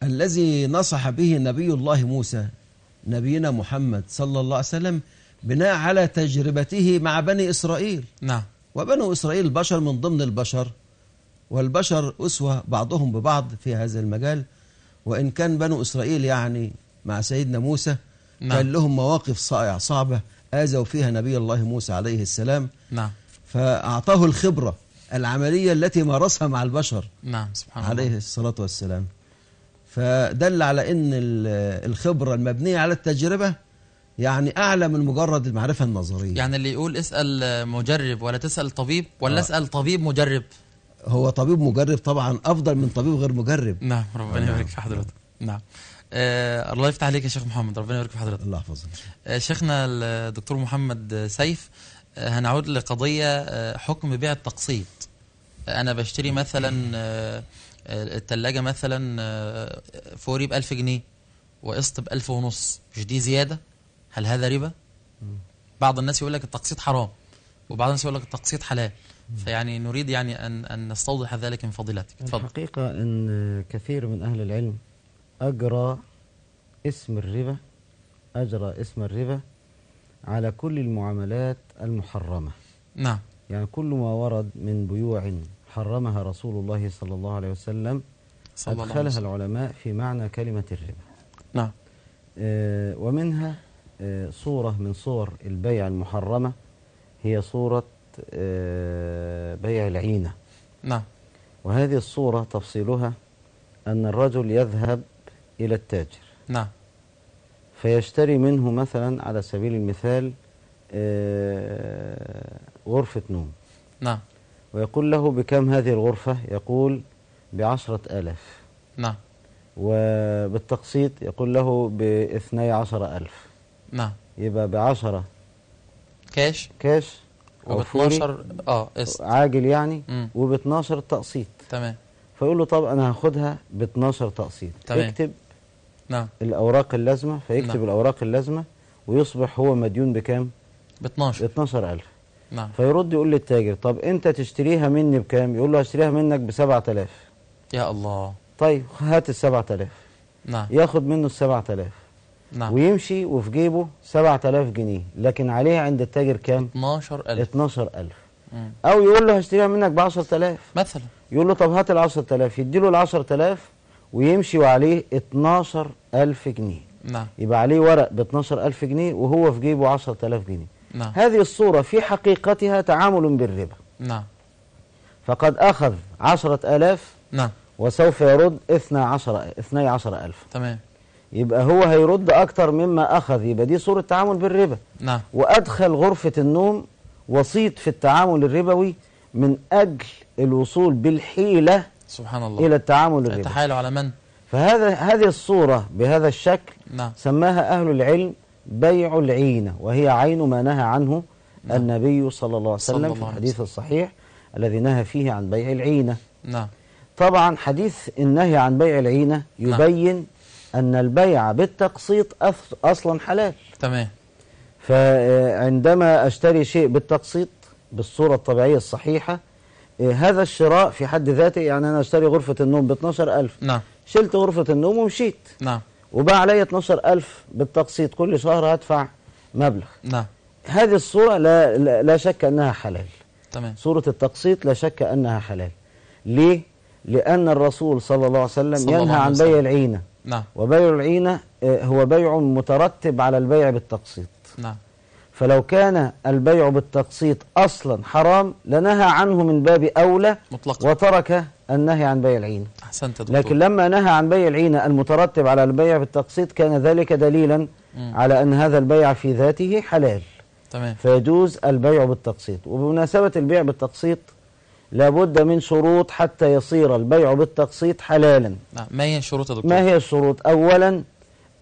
فالذي نصح به نبي الله موسى نبينا محمد صلى الله عليه وسلم بناء على تجربته مع بني إسرائيل. نعم. وبنو إسرائيل بشر من ضمن البشر. والبشر أسوة بعضهم ببعض في هذا المجال. وإن كان بنو إسرائيل يعني مع سيدنا موسى نعم. كان لهم مواقف صعبة آذوا فيها نبي الله موسى عليه السلام. نعم. فأعطاه الخبرة العملية التي مارسها مع البشر نعم سبحان الله. عليه الصلاة والسلام. فدل على أن ال- الخبرة المبنية على التجربة يعني أعلى من مجرد المعرفة النظرية. يعني اللي يقول اسأل مجرب ولا تسأل طبيب ولا اسأل طبيب مجرب. هو طبيب مجرب طبعا أفضل من طبيب غير مجرب. نعم ربنا يبارك في حضرتك. نعم. آه الله يفتح عليك يا شيخ محمد. ربنا يبارك في حضرتك. الله يحفظه آه، شيخنا الدكتور محمد سيف آه، هنعود لقضية آه، حكم بيع التقسيط. آه، أنا بشتري مثلا آه، آه، التلاجة مثلا آه، فوري بألف جنيه وقسط بألف ونص. مش دي زيادة؟ هل هذا ربا؟ بعض الناس يقول لك التقسيط حرام وبعض الناس يقول لك التقسيط حلال. فيعني نريد يعني أن أن نستوضح ذلك من فضيلتك. اتفضل الحقيقة أن كثير من أهل العلم أجرى اسم الربا أجرى اسم الربا على كل المعاملات المحرمة. نعم. يعني كل ما ورد من بيوع حرمها رسول الله صلى الله عليه وسلم صلى الله أدخلها العلماء في معنى كلمة الربا. نعم. آه، ومنها آه، صورة من صور البيع المحرمة هي صورة بيع العينة. نعم. وهذه الصورة تفصيلها أن الرجل يذهب إلى التاجر. نعم. فيشتري منه مثلا على سبيل المثال آه، غرفة نوم. نعم. ويقول له بكم هذه الغرفة؟ يقول بعشرة آلاف. نعم. وبالتقسيط يقول له بإثني عشر ألف. نعم. يبقى بعشرة. كاش؟ كاش. وب فوري؟ 12 آه قسط عاجل يعني. وب 12 تقسيط. تمام. فيقول له طب أنا هاخدها ب 12 تقسيط. تمام. اكتب نعم. الأوراق اللازمة فيكتب نعم. الأوراق اللازمة ويصبح هو مديون بكام؟ ب ب 12 12000 نعم. فيرد يقول للتاجر طب أنت تشتريها مني بكام؟ يقول له هشتريها منك ب 7000 يا الله. طيب هات ال 7000 نعم. ياخد منه ال 7000 نعم. ويمشي وفي جيبه 7000 جنيه لكن عليه عند التاجر كام؟ 12000 12000 مم. أو يقول له هشتريها منك ب 10000 مثلا. يقول له طب هات ال 10000 يديله ال 10000 ويمشي وعليه 12000 جنيه. نعم. يبقى عليه ورق ب 12000 جنيه وهو في جيبه 10000 جنيه. نعم. هذه الصورة في حقيقتها تعامل بالربا. نعم. فقد أخذ 10000 نعم. وسوف يرد 12 12000 تمام. يبقى هو هيرد أكتر مما أخذ. يبقى دي صورة تعامل بالربا. نعم. وأدخل غرفة النوم وسيط في التعامل الربوي من أجل الوصول بالحيلة سبحان الله. إلى التعامل الربوي. يتحايل على من؟ فهذا هذه الصورة بهذا الشكل نعم. سماها أهل العلم بيع العينة وهي عين ما نهى عنه النبي صلى الله عليه وسلم الله في الحديث الصحيح الذي نهى فيه عن بيع العينة. نعم. طبعا حديث النهي عن بيع العينة يبين أن البيع بالتقسيط أص- أصلا حلال. تمام. فعندما أشتري شيء بالتقسيط بالصورة الطبيعية الصحيحة آه، هذا الشراء في حد ذاته يعني أنا أشتري غرفة النوم ب 12000 نعم. شلت غرفة النوم ومشيت. نعم. وبقى عليا 12000 بالتقسيط كل شهر هدفع مبلغ. نعم. هذه الصورة لا, لا, لا شك أنها حلال. تمام. صورة التقسيط لا شك أنها حلال. ليه؟ لأن الرسول صلى الله عليه وسلم ينهى عن. بيع العينة. نعم. وبيع العينة آه، هو بيع مترتب على البيع بالتقسيط. نعم. فلو كان البيع بالتقسيط أصلا حرام لنهى عنه من باب أولى مطلقا. وترك النهي عن بيع العينة أحسنت يا دكتور. لكن لما نهى عن بيع العينة المترتب على البيع بالتقسيط كان ذلك دليلا مم. على أن هذا البيع في ذاته حلال. تمام. فيجوز البيع بالتقسيط. وبمناسبة البيع بالتقسيط لابد من شروط حتى يصير البيع بالتقسيط حلالا. نعم ما هي الشروط يا دكتور؟ ما هي الشروط؟ أولا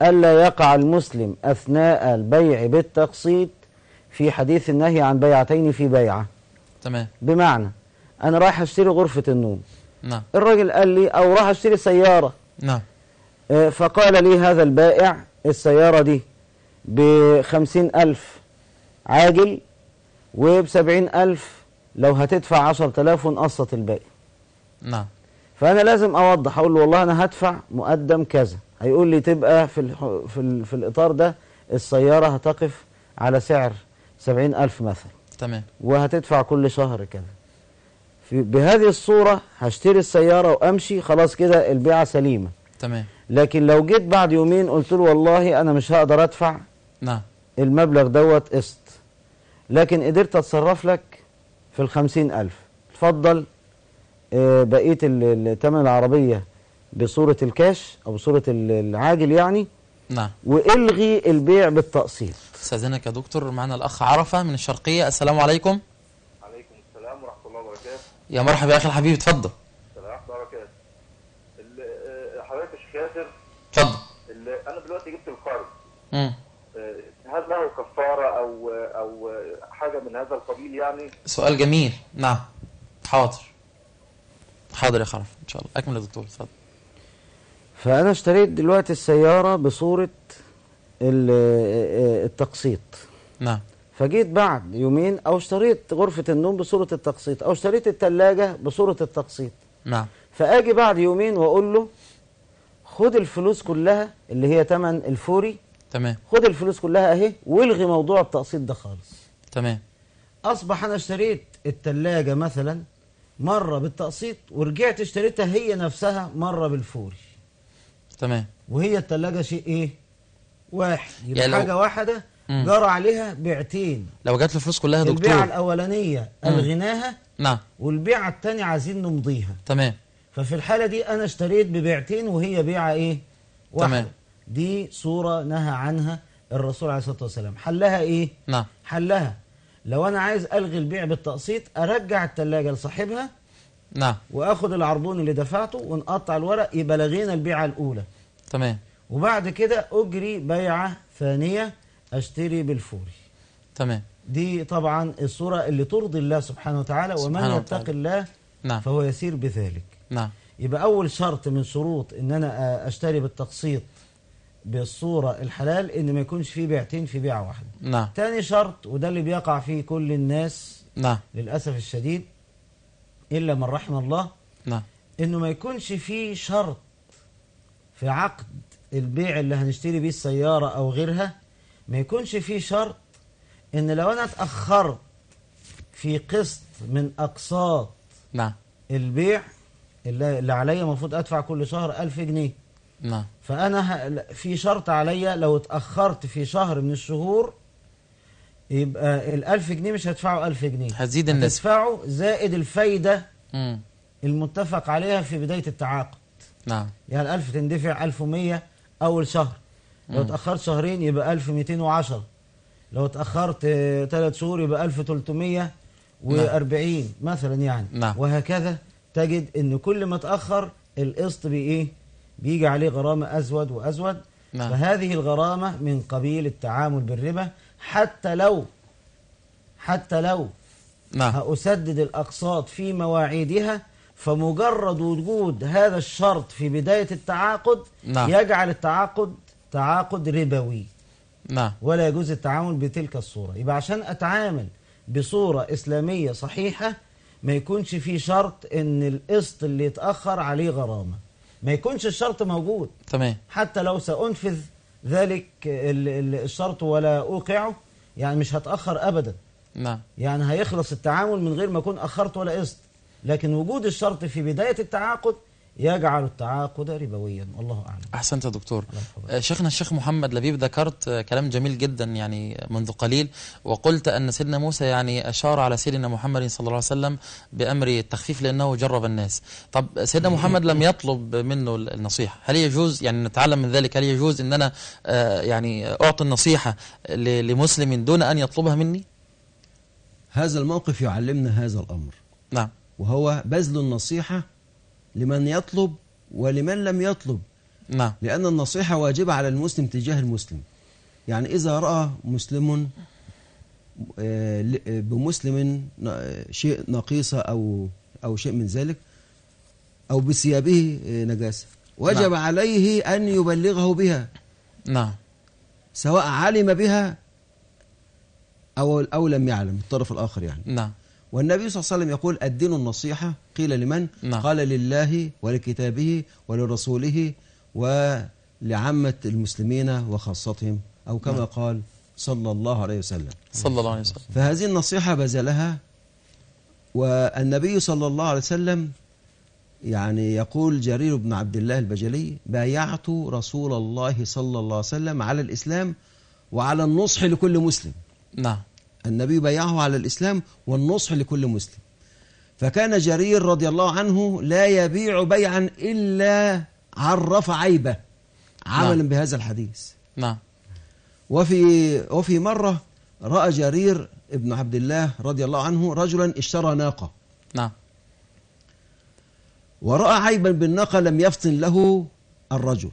ألا يقع المسلم أثناء البيع بالتقسيط في حديث النهي عن بيعتين في بيعة. تمام. بمعنى أنا رايح أشتري غرفة النوم. نعم. الراجل قال لي أو راح أشتري سيارة. نعم. آه، فقال لي هذا البائع السيارة دي بخمسين ألف عاجل وبسبعين ألف لو هتدفع عشر تلاف ونقسط الباقي. نعم. فأنا لازم أوضح أقول له والله أنا هدفع مقدم كذا. هيقول لي تبقى في, الح... في, ال... في الإطار ده السيارة هتقف على سعر سبعين ألف مثلا. تمام. وهتدفع كل شهر كذا. في بهذه الصورة هشتري السيارة وأمشي خلاص كده البيعة سليمة. تمام. لكن لو جيت بعد يومين قلت له والله أنا مش هقدر أدفع نعم. المبلغ دوت قسط. لكن قدرت أتصرف لك في الخمسين ألف. اتفضل آه، بقية ال- التمن العربية بصورة الكاش أو بصورة ال- العاجل يعني. نعم. والغي البيع بالتقسيط استاذنك يا دكتور. معنا الأخ عرفة من الشرقية. السلام عليكم. عليكم السلام ورحمة الله وبركاته. يا مرحبا يا أخي الحبيب. اتفضل السلام ورحمة الله وبركاته. ال- آه، حضرتك يا شيخ ياسر؟ اتفضل ال- أنا دلوقتي جبت القرض هل له كفارة أو أو حاجة من هذا القبيل يعني؟ سؤال جميل. نعم. حاضر. حاضر يا خرف إن شاء الله. أكمل يا دكتور اتفضل. فأنا اشتريت دلوقتي السيارة بصورة ال- آه، التقسيط. نعم. فجيت بعد يومين أو اشتريت غرفة النوم بصورة التقسيط أو اشتريت التلاجة بصورة التقسيط. نعم. فآجي بعد يومين وأقول له خد الفلوس كلها اللي هي تمن الفوري تمام. خد الفلوس كلها اهي والغي موضوع التقسيط ده خالص. تمام. اصبح أنا اشتريت التلاجة مثلا مرة بالتقسيط ورجعت اشتريتها هي نفسها مرة بالفوري تمام. وهي التلاجة شيء إيه؟ واحد. يبقى يعني لو- حاجة واحدة مم. جرى عليها بيعتين لو جات له فلوس كلها يا البيعة دكتور الأولانية مم. الغناها نعم. والبيعة التانية عايزين نمضيها. تمام. ففي الحالة دي أنا اشتريت ببيعتين وهي بيعة إيه؟ واحدة. تمام. دي صورة نهى عنها الرسول عليه الصلاة والسلام. حلها إيه؟ نعم. حلها. لو أنا عايز ألغي البيع بالتقسيط أرجع التلاجة لصاحبها نعم. وآخد العربون اللي دفعته ونقطع الورق يبقى لغينا البيعة الأولى. تمام. وبعد كده أجري بيعة ثانية أشتري بالفوري تمام. دي طبعا الصورة اللي ترضي الله سبحانه وتعالى ومن سبحانه يتق وتعالى. الله نعم. فهو يسير بذلك. نعم. يبقى أول شرط من شروط إن أنا أشتري بالتقسيط بالصورة الحلال إن ما يكونش فيه بيعتين في بيعة واحدة. نعم. تاني شرط وده اللي بيقع فيه كل الناس نعم. للأسف الشديد إلا من رحم الله نعم. إنه ما يكونش فيه شرط في عقد البيع اللي هنشتري بيه السيارة أو غيرها ما يكونش فيه شرط إن لو أنا اتأخرت في قسط من أقساط نعم. البيع اللي اللي عليا المفروض أدفع كل شهر ألف جنيه. نعم. فأنا ه- في شرط عليا لو اتأخرت في شهر من الشهور يبقى الألف جنيه مش هدفعه ألف جنيه. هتزيد النسبة هتدفعه زائد الفايدة مم. المتفق عليها في بداية التعاقد. نعم. يعني الألف تندفع 1100 أول شهر. لو. اتأخرت شهرين يبقى 1210 لو اتأخرت ثلاث شهور يبقى 1340 مثلا يعني. نعم. وهكذا تجد إن كل ما تأخر القسط بإيه؟ بيجي عليه غرامة أزود وأزود. نعم. فهذه الغرامة من قبيل التعامل بالربا. حتى لو حتى لو نعم. هأسدد الأقساط في مواعيدها فمجرد وجود هذا الشرط في بداية التعاقد نعم. يجعل التعاقد تعاقد ربوي. نعم. ولا يجوز التعامل بتلك الصورة. يبقى عشان أتعامل بصورة إسلامية صحيحة ما يكونش في شرط إن القسط اللي يتأخر عليه غرامة. ما يكونش الشرط موجود. تمام. حتى لو سأنفذ ذلك ال- ال- الشرط ولا أوقعه يعني مش هتأخر أبدا. نعم. يعني هيخلص التعامل من غير ما أكون أخرت ولا قسط لكن وجود الشرط في بداية التعاقد يجعل التعاقد ربويا. والله أعلم. أحسنت يا دكتور. آه، شيخنا الشيخ محمد لبيب ذكرت آه، كلام جميل جدا يعني منذ قليل وقلت أن سيدنا موسى يعني أشار على سيدنا محمد صلى الله عليه وسلم بأمر التخفيف لأنه جرب الناس. طب سيدنا محمد لم يطلب منه النصيحة. هل يجوز يعني نتعلم من ذلك؟ هل يجوز إن أنا آه، يعني أعطي النصيحة ل- لمسلم دون أن يطلبها مني؟ هذا الموقف يعلمنا هذا الأمر. نعم. وهو بذل النصيحة لمن يطلب ولمن لم يطلب. نعم. لأن النصيحة واجبة على المسلم تجاه المسلم. يعني إذا رأى مسلم آه، آه، بمسلم آه، شيء نقيصة أو أو شيء من ذلك أو بثيابه نجاسة. وجب نعم. عليه أن يبلغه بها. نعم. سواء علم بها أو أو لم يعلم الطرف الآخر يعني. نعم. والنبي صلى الله عليه وسلم يقول الدين النصيحة قيل لمن؟ نعم. قال لله ولكتابه ولرسوله ولعامة المسلمين وخاصتهم أو كما نعم. قال صلى الله عليه وسلم. صلى الله عليه وسلم. فهذه النصيحة بذلها والنبي صلى الله عليه وسلم يعني يقول جرير بن عبد الله البجلي بايعت رسول الله صلى الله عليه وسلم على الإسلام وعلى النصح لكل مسلم. نعم. النبي بايعه على الإسلام والنصح لكل مسلم. فكان جرير رضي الله عنه لا يبيع بيعا إلا عرف عيبة عملا نعم. بهذا الحديث. نعم. وفي وفي مرة رأى جرير ابن عبد الله رضي الله عنه رجلا اشترى ناقة. نعم. ورأى عيبا بالناقة لم يفطن له الرجل.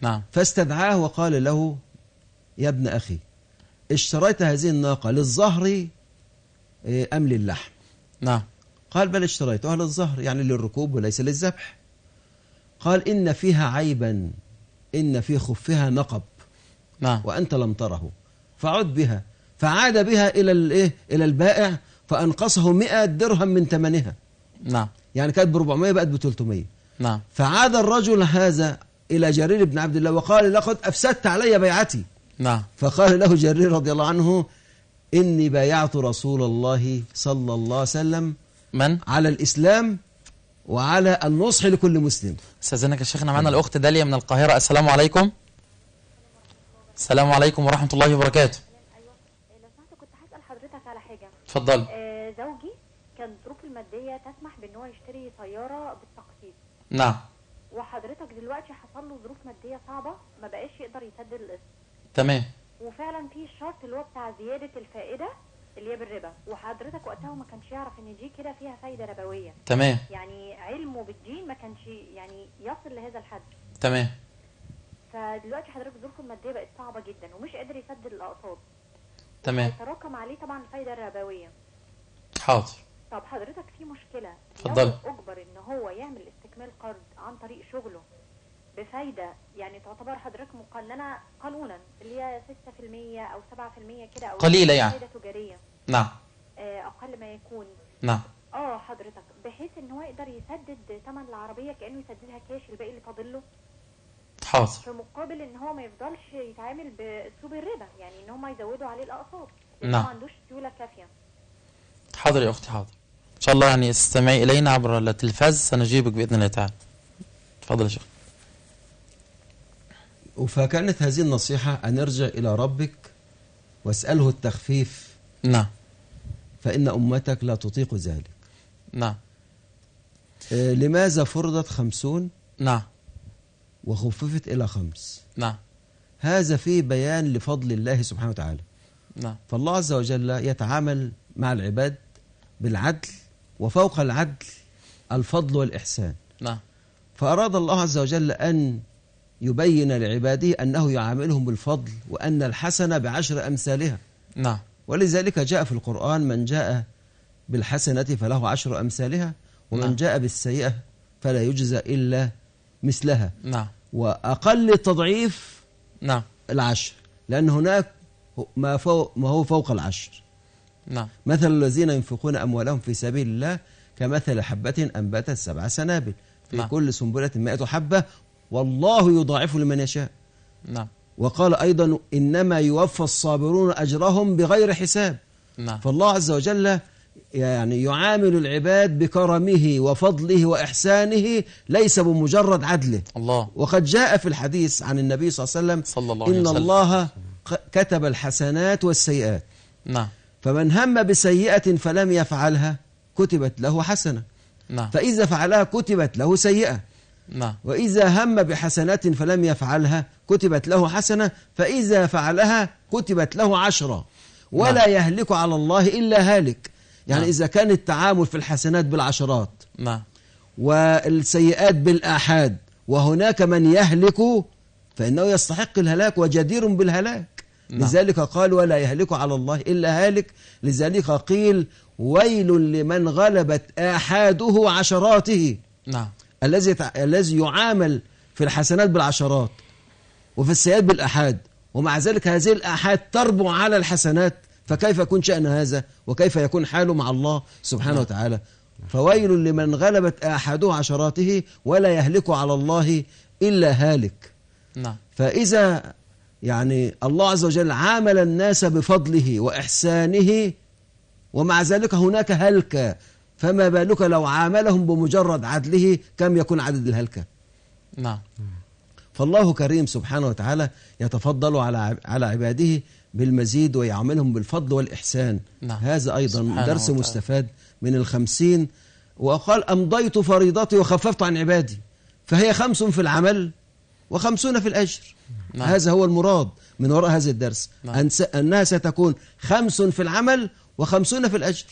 نعم. فاستدعاه وقال له يا ابن أخي اشتريت هذه الناقة للظهر إيه، أم للحم؟ نعم. قال بل اشتريتها للظهر يعني للركوب وليس للذبح. قال إن فيها عيبا إن في خفها نقب. نعم. وأنت لم تره. فعد بها. فعاد بها إلى الإيه إلى البائع فأنقصه 100 درهم من ثمنها. نعم. يعني كانت ب 400 بقت ب 300 نعم. فعاد الرجل هذا إلى جرير بن عبد الله وقال لقد أفسدت علي بيعتي. نعم. فقال له جرير رضي الله عنه إني بايعت رسول الله صلى الله عليه وسلم من؟ على الإسلام وعلى النصح لكل مسلم. استاذنك يا شيخنا معنا الأخت داليا من القاهرة. السلام عليكم. السلام عليكم ورحمة الله وبركاته. لو سمحت كنت هسأل حضرتك على حاجة. اتفضل. آه زوجي كان ظروفه المادية تسمح بأن هو يشتري سيارة بالتقسيط. نعم. وحضرتك دلوقتي حصل له ظروف مادية صعبة ما بقاش يقدر يسدد القسط. تمام. وفعلا في الشرط اللي هو بتاع زيادة الفائدة اللي هي بالربا. وحضرتك وقتها ما كانش يعرف إن دي كده فيها فايدة ربوية. تمام. يعني علمه بالدين ما كانش يعني يصل لهذا الحد. تمام. فدلوقتي حضرتك ظروفه المادية بقت صعبة جدا ومش قادر يسدد الأقساط. تمام. تراكم عليه طبعا الفايدة الربوية. حاضر. طب حضرتك في مشكلة. اتفضلي. لو أجبر إن هو يعمل استكمال قرض عن طريق شغله. بفايدة. يعني تعتبر حضرتك مقننة قانونا اللي هي 6% أو 7% كده أو قليلة يعني. فايدة تجارية. نعم. آه، أقل ما يكون. نعم. آه حضرتك بحيث إن هو يقدر يسدد ثمن العربية كأنه يسددها كاش الباقي اللي فاضل له حاضر. في مقابل إن هو ما يفضلش يتعامل بأسلوب الربا يعني إن هم يزودوا عليه الأقساط. نعم. ما عندوش سيولة كافية. حاضر يا أختي حاضر. إن شاء الله يعني استمعي إلينا عبر التلفاز سنجيبك بإذن الله تعالى. اتفضل يا شيخ. فكانت هذه النصيحة أن ارجع إلى ربك واسأله التخفيف. نعم. فإن أمتك لا تطيق ذلك. نعم. آه، لماذا فرضت خمسون؟ نعم. وخففت إلى خمس. نعم. هذا فيه بيان لفضل الله سبحانه وتعالى. نعم. فالله عز وجل يتعامل مع العباد بالعدل وفوق العدل الفضل والإحسان. نعم. فأراد الله عز وجل أن يبين لعباده أنه يعاملهم بالفضل وأن الحسنة بعشر أمثالها. نعم. ولذلك جاء في القرآن من جاء بالحسنة فله عشر أمثالها ومن نعم. جاء بالسيئة فلا يجزى إلا مثلها. نعم. وأقل التضعيف نعم. العشر لأن هناك ما, فوق ما هو فوق العشر. نعم. مثل الذين ينفقون أموالهم في سبيل الله كمثل حبة أنبتت سبع سنابل في نعم. كل سنبلة مائة حبة والله يضاعف لمن يشاء. نعم. وقال أيضا إنما يوفى الصابرون أجرهم بغير حساب. نعم. فالله عز وجل يعني يعامل العباد بكرمه وفضله وإحسانه ليس بمجرد عدله. الله. وقد جاء في الحديث عن النبي صلى الله عليه وسلم صلى الله عليه إن وسلم. الله كتب الحسنات والسيئات. نعم. فمن هم بسيئة فلم يفعلها كتبت له حسنة. نعم. فإذا فعلها كتبت له سيئة. نعم. وإذا هم بحسنات فلم يفعلها كتبت له حسنة فإذا فعلها كتبت له عشرة. ولا يهلك على الله إلا هالك. يعني نعم. إذا كان التعامل في الحسنات بالعشرات. نعم. والسيئات بالآحاد. وهناك من يهلك فإنه يستحق الهلاك وجدير بالهلاك. نعم. لذلك قال ولا يهلك على الله إلا هالك. لذلك قيل ويل لمن غلبت آحاده عشراته. نعم. الذي الذي يعامل في الحسنات بالعشرات وفي السيئات بالآحاد ومع ذلك هذه الآحاد تربو على الحسنات فكيف يكون شأن هذا؟ وكيف يكون حاله مع الله سبحانه وتعالى؟ فويل لمن غلبت آحاده عشراته ولا يهلك على الله إلا هالك. نعم. فإذا يعني الله عز وجل عامل الناس بفضله وإحسانه ومع ذلك هناك هلكة فما بالك لو عاملهم بمجرد عدله كم يكون عدد الهلكة نعم فالله كريم سبحانه وتعالى يتفضل على على عباده بالمزيد ويعاملهم بالفضل والإحسان نعم. هذا أيضا درس وتعالى. مستفاد من الخمسين وقال أمضيت فريضتي وخففت عن عبادي فهي خمس في العمل وخمسون في الأجر نعم. هذا هو المراد من وراء هذا الدرس نعم. أنها ستكون خمس في العمل وخمسون في الأجر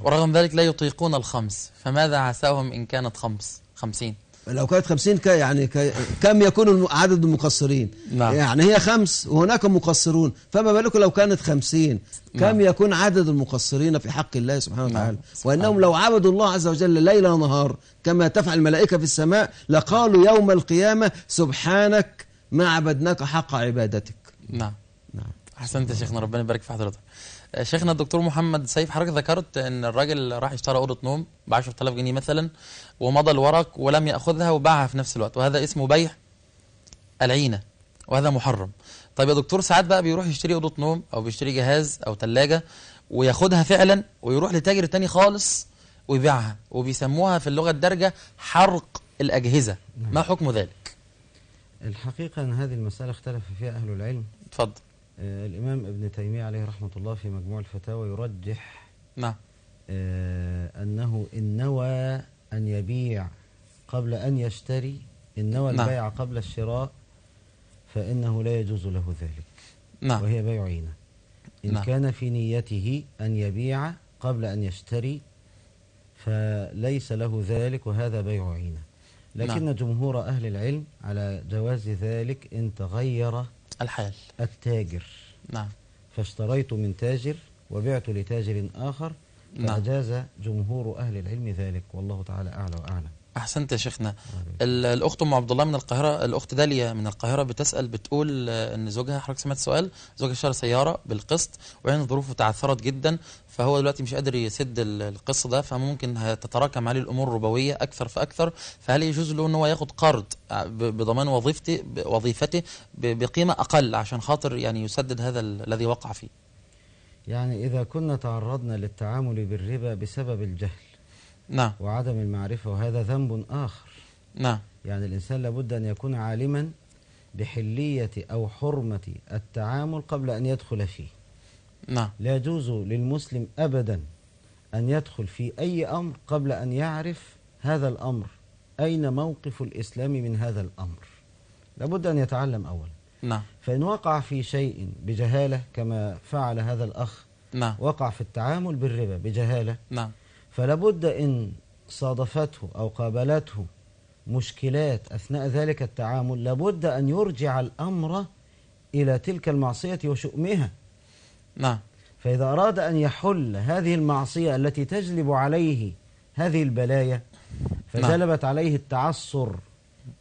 ورغم ذلك لا يطيقون الخمس. فماذا عساهم إن كانت خمس؟ خمسين. لو كانت خمسين ك يعني ك كم يكون عدد المقصرين؟ نعم. يعني هي خمس وهناك مقصرون. فما بالك لو كانت خمسين؟ كم نعم. يكون عدد المقصرين في حق الله سبحانه نعم. وتعالى سبحان وأنهم لو عبدوا الله عز وجل ليل ونهار كما تفعل الملائكة في السماء لقالوا يوم القيامة سبحانك ما عبدناك حق عبادتك. نعم. نعم. أحسنت يا شيخنا ربنا يبارك في حضرتك. شيخنا الدكتور محمد سيف حضرتك ذكرت إن الراجل راح اشترى أوضة نوم ب 10000 جنيه مثلا ومضى الورق ولم يأخذها وباعها في نفس الوقت وهذا اسمه بيع العينة وهذا محرم. طيب يا دكتور ساعات بقى بيروح يشتري أوضة نوم أو بيشتري جهاز أو ثلاجه وياخدها فعلا ويروح لتاجر تاني خالص ويبيعها وبيسموها في اللغة الدارجة حرق الأجهزة. ما حكم ذلك؟ الحقيقة أن هذه المسألة اختلف فيها أهل العلم. اتفضل. الإمام ابن تيمية عليه رحمة الله في مجموع الفتاوى يرجح نعم آه، أنه إن نوى أن يبيع قبل أن يشتري إن نوى نعم. البيع قبل الشراء فإنه لا يجوز له ذلك نعم وهي بيع عينة إن نعم. كان في نيته أن يبيع قبل أن يشتري فليس له ذلك وهذا بيع عينة لكن نعم. جمهور أهل العلم على جواز ذلك إن تغير الحال. التاجر. نعم. فاشتريت من تاجر وبعت لتاجر آخر نعم. فأجاز جمهور أهل العلم ذلك. والله تعالى أعلى وأعلم. أحسنت يا شيخنا. ال- الأخت أم عبد الله من القاهرة الأخت داليا من القاهرة بتسأل بتقول آه، إن زوجها حضرتك سمعت السؤال؟ زوجها اشترى سيارة بالقسط وبعدين ظروفه تعثرت جدا فهو دلوقتي مش قادر يسد ال- القسط ده فممكن هتتراكم عليه الأمور الربوية أكثر فأكثر فهل يجوز له إن هو ياخد قرض آه، بضمان وظيفته وظيفته بقيمة أقل عشان خاطر يعني يسدد هذا ال- الذي وقع فيه؟ يعني إذا كنا تعرضنا للتعامل بالربا بسبب الجهل نعم. وعدم المعرفة وهذا ذنب آخر. نعم. يعني الإنسان لابد أن يكون عالما بحلية أو حرمة التعامل قبل أن يدخل فيه. نعم. لا يجوز للمسلم أبدا أن يدخل في أي أمر قبل أن يعرف هذا الأمر. أين موقف الإسلام من هذا الأمر؟ لابد أن يتعلم أولا. نعم. فإن وقع في شيء بجهالة كما فعل هذا الأخ نعم. وقع في التعامل بالربا بجهالة نعم. فلابد إن صادفته أو قابلته مشكلات أثناء ذلك التعامل لابد أن يرجع الأمر إلى تلك المعصية وشؤمها. نعم. فإذا أراد أن يحل هذه المعصية التي تجلب عليه هذه البلايا فجلبت عليه التعثر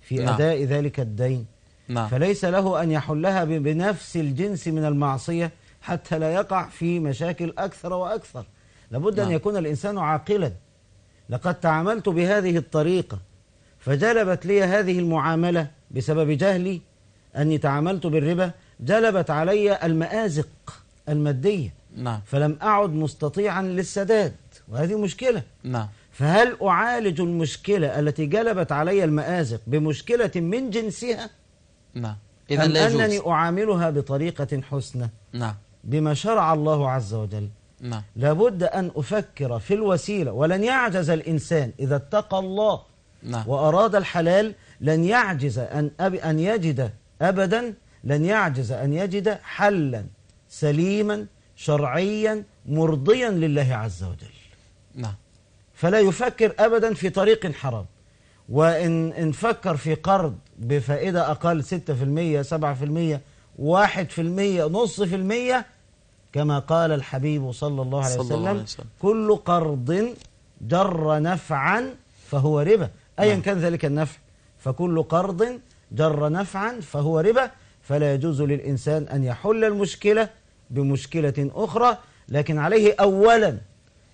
في نعم. أداء ذلك الدين. نعم. فليس له أن يحلها بنفس الجنس من المعصية حتى لا يقع في مشاكل أكثر وأكثر. لابد أن نعم. يكون الإنسان عاقلا. لقد تعاملت بهذه الطريقة فجلبت لي هذه المعاملة بسبب جهلي. أني تعاملت بالربا جلبت علي المآزق المادية. نعم. فلم أعد مستطيعا للسداد وهذه مشكلة. نعم. فهل أعالج المشكلة التي جلبت علي المآزق بمشكلة من جنسها؟ نعم. إذا أم لا أنني أعاملها بطريقة حسنى نعم. بما شرع الله عز وجل. نعم. لابد أن أفكر في الوسيلة ولن يعجز الإنسان إذا اتقى الله نعم. وأراد الحلال لن يعجز أن, أب أن يجد أبدا لن يعجز أن يجد حلا سليما شرعيا مرضيا لله عز وجل. نعم. فلا يفكر أبدا في طريق حرام. وإن إن فكر في قرض بفائدة أقل 6% 7% 1% نص في المية كما قال الحبيب صلى الله عليه صلى الله وسلم, عليه وسلم. كل قرض جر نفعا فهو ربا أيا نعم. كان ذلك النفع فكل قرض جر نفعا فهو ربا فلا يجوز للإنسان أن يحل المشكلة بمشكلة أخرى لكن عليه أولا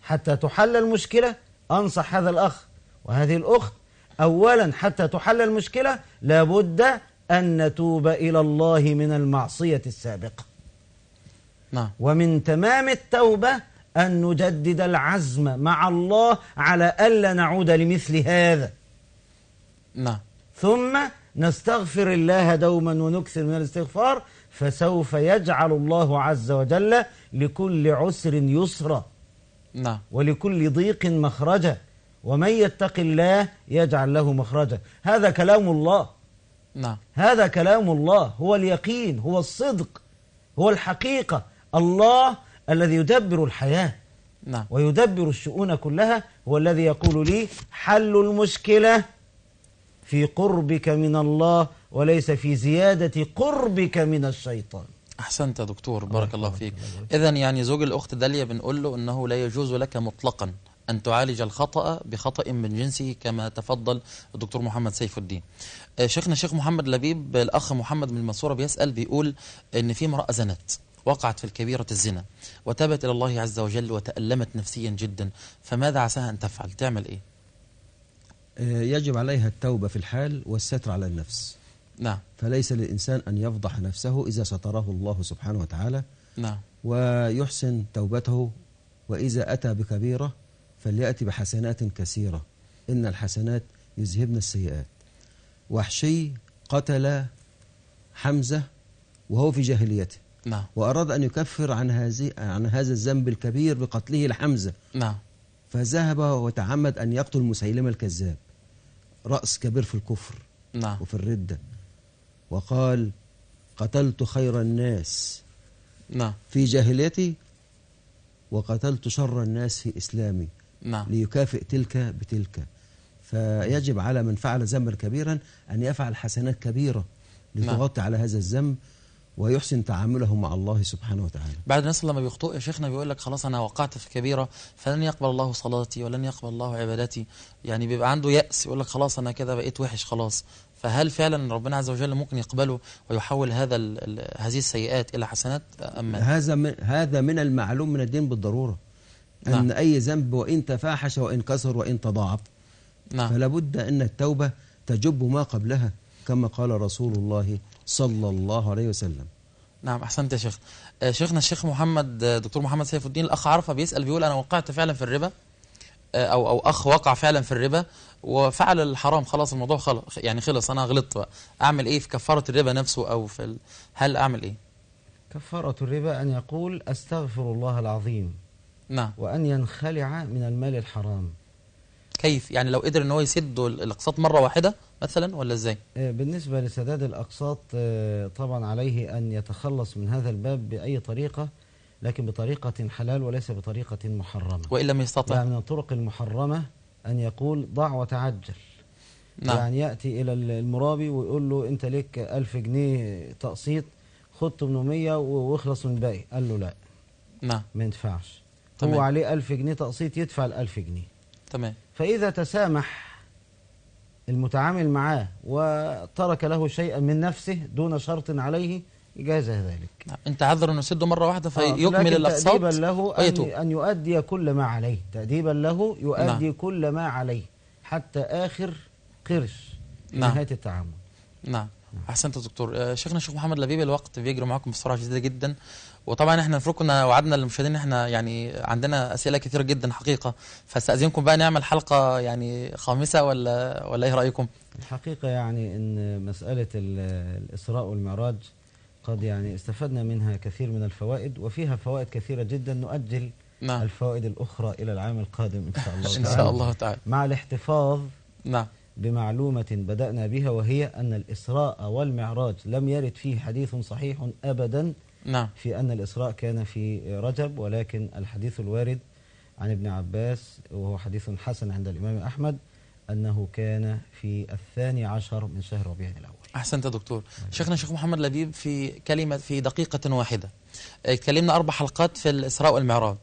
حتى تحل المشكلة أنصح هذا الأخ وهذه الأخت أولا حتى تحل المشكلة لابد أن نتوب إلى الله من المعصية السابقة نعم. ومن تمام التوبة أن نجدد العزم مع الله على ألا نعود لمثل هذا. نعم. ثم نستغفر الله دوما ونكثر من الاستغفار فسوف يجعل الله عز وجل لكل عسر يسرا. نعم. ولكل ضيق مخرجا. ومن يتق الله يجعل له مخرجا. هذا كلام الله. نعم. هذا كلام الله. هو اليقين هو الصدق هو الحقيقة. الله الذي يدبر الحياة نعم. ويدبر الشؤون كلها هو الذي يقول لي حل المشكلة في قربك من الله وليس في زيادة قربك من الشيطان. أحسنت يا دكتور بارك الله فيك. إذا يعني زوج الأخت داليا بنقول له أنه لا يجوز لك مطلقا أن تعالج الخطأ بخطأ من جنسه كما تفضل الدكتور محمد سيف الدين. آه، شيخنا الشيخ محمد لبيب الأخ محمد من المنصورة بيسأل بيقول أن في امرأة زنت. وقعت في الكبيرة الزنا وتابت إلى الله عز وجل وتألمت نفسيا جدا فماذا عساها أن تفعل؟ تعمل إيه؟ آه، يجب عليها التوبة في الحال والستر على النفس. نعم. فليس للإنسان أن يفضح نفسه إذا ستره الله سبحانه وتعالى. نعم. ويحسن توبته وإذا أتى بكبيرة فليأتي بحسنات كثيرة. إن الحسنات يذهبن السيئات. وحشي قتل حمزة وهو في جاهليته. نعم. وأراد أن يكفر عن هذه عن هذا الذنب الكبير بقتله لحمزة نعم. فذهب وتعمد أن يقتل مسيلمة الكذاب. رأس كبير في الكفر نعم. وفي الردة. وقال قتلت خير الناس. نعم. في جاهليتي وقتلت شر الناس في إسلامي. نعم. ليكافئ تلك بتلك. فيجب على من فعل ذنبا كبيرا أن يفعل حسنات كبيرة لتغطي على هذا الذنب ويحسن تعامله مع الله سبحانه وتعالى. بعد الناس لما بيخطئوا يا شيخنا بيقول لك خلاص أنا وقعت في كبيرة فلن يقبل الله صلاتي ولن يقبل الله عبادتي. يعني بيبقى عنده يأس يقول لك خلاص أنا كده بقيت وحش خلاص. فهل فعلا ربنا عز وجل ممكن يقبله ويحول هذا هذه السيئات إلى حسنات أم لا؟ هذا من هذا من المعلوم من الدين بالضرورة. أن نعم. أي ذنب وإن تفاحش وإن كسر وإن تضاعف. نعم. فلا بد أن التوبة تجب ما قبلها كما قال رسول الله صلى الله عليه وسلم. نعم أحسنت يا شيخ. آه، شيخنا الشيخ محمد آه، دكتور محمد سيف الدين الأخ عرفة بيسأل بيقول أنا وقعت فعلا في الربا آه، أو أو أخ وقع فعلا في الربا وفعل الحرام خلاص الموضوع خلص يعني خلص أنا غلطت بقى. أعمل إيه في كفارة الربا نفسه أو في ال... هل أعمل إيه؟ كفارة الربا أن يقول أستغفر الله العظيم. نعم. وأن ينخلع من المال الحرام. كيف؟ يعني لو قدر إن هو يسد ال- الأقساط مرة واحدة مثلا ولا إزاي؟ آه، بالنسبة لسداد الأقساط آه، طبعا عليه أن يتخلص من هذا الباب بأي طريقة لكن بطريقة حلال وليس بطريقة محرمة. وإن لم يستطع؟ يعني من الطرق المحرمة أن يقول ضع وتعجل. نعم. يعني يأتي إلى المرابي ويقول له أنت لك ألف جنيه تقسيط خد 800 واخلص من الباقي. قال له لا. نعم. ما ينفعش. هو عليه ألف جنيه تقسيط يدفع الألف جنيه. تمام. فإذا تسامح المتعامل معاه وترك له شيئا من نفسه دون شرط عليه جاز ذلك نعم. انت عذر انه يسده مرة واحدة آه، فيكمل الاقساط تأديبا له أن, أن يؤدي كل ما عليه تأديبا له يؤدي نعم. كل ما عليه حتى آخر قرش نعم. نهاية التعامل نعم أحسنت يا دكتور. آه، شيخنا الشيخ محمد لبيب الوقت بيجري معاكم بسرعة شديده جدا. وطبعا إحنا المفروض كنا وعدنا للمشاهدين إن إحنا يعني عندنا أسئلة كثيرة جدا حقيقة. فاستاذنكم بقى نعمل حلقة يعني خامسة ولا ولا إيه رأيكم؟ الحقيقة يعني أن مسألة ال- الإسراء والمعراج قد يعني استفدنا منها كثير من الفوائد وفيها فوائد كثيرة جدا. نؤجل نعم. الفوائد الأخرى إلى العام القادم إن شاء الله إن تعالى. شاء الله تعالى. مع الاحتفاظ نعم. بمعلومة بدأنا بها وهي أن الإسراء والمعراج لم يرد فيه حديث صحيح أبدا. نعم. في أن الإسراء كان في رجب ولكن الحديث الوارد عن ابن عباس وهو حديث حسن عند الإمام أحمد أنه كان في الثاني عشر من شهر ربيع الأول. أحسنت يا دكتور. شيخنا الشيخ محمد لبيب في كلمة في دقيقة واحدة. اتكلمنا أربع حلقات في الإسراء والمعراج.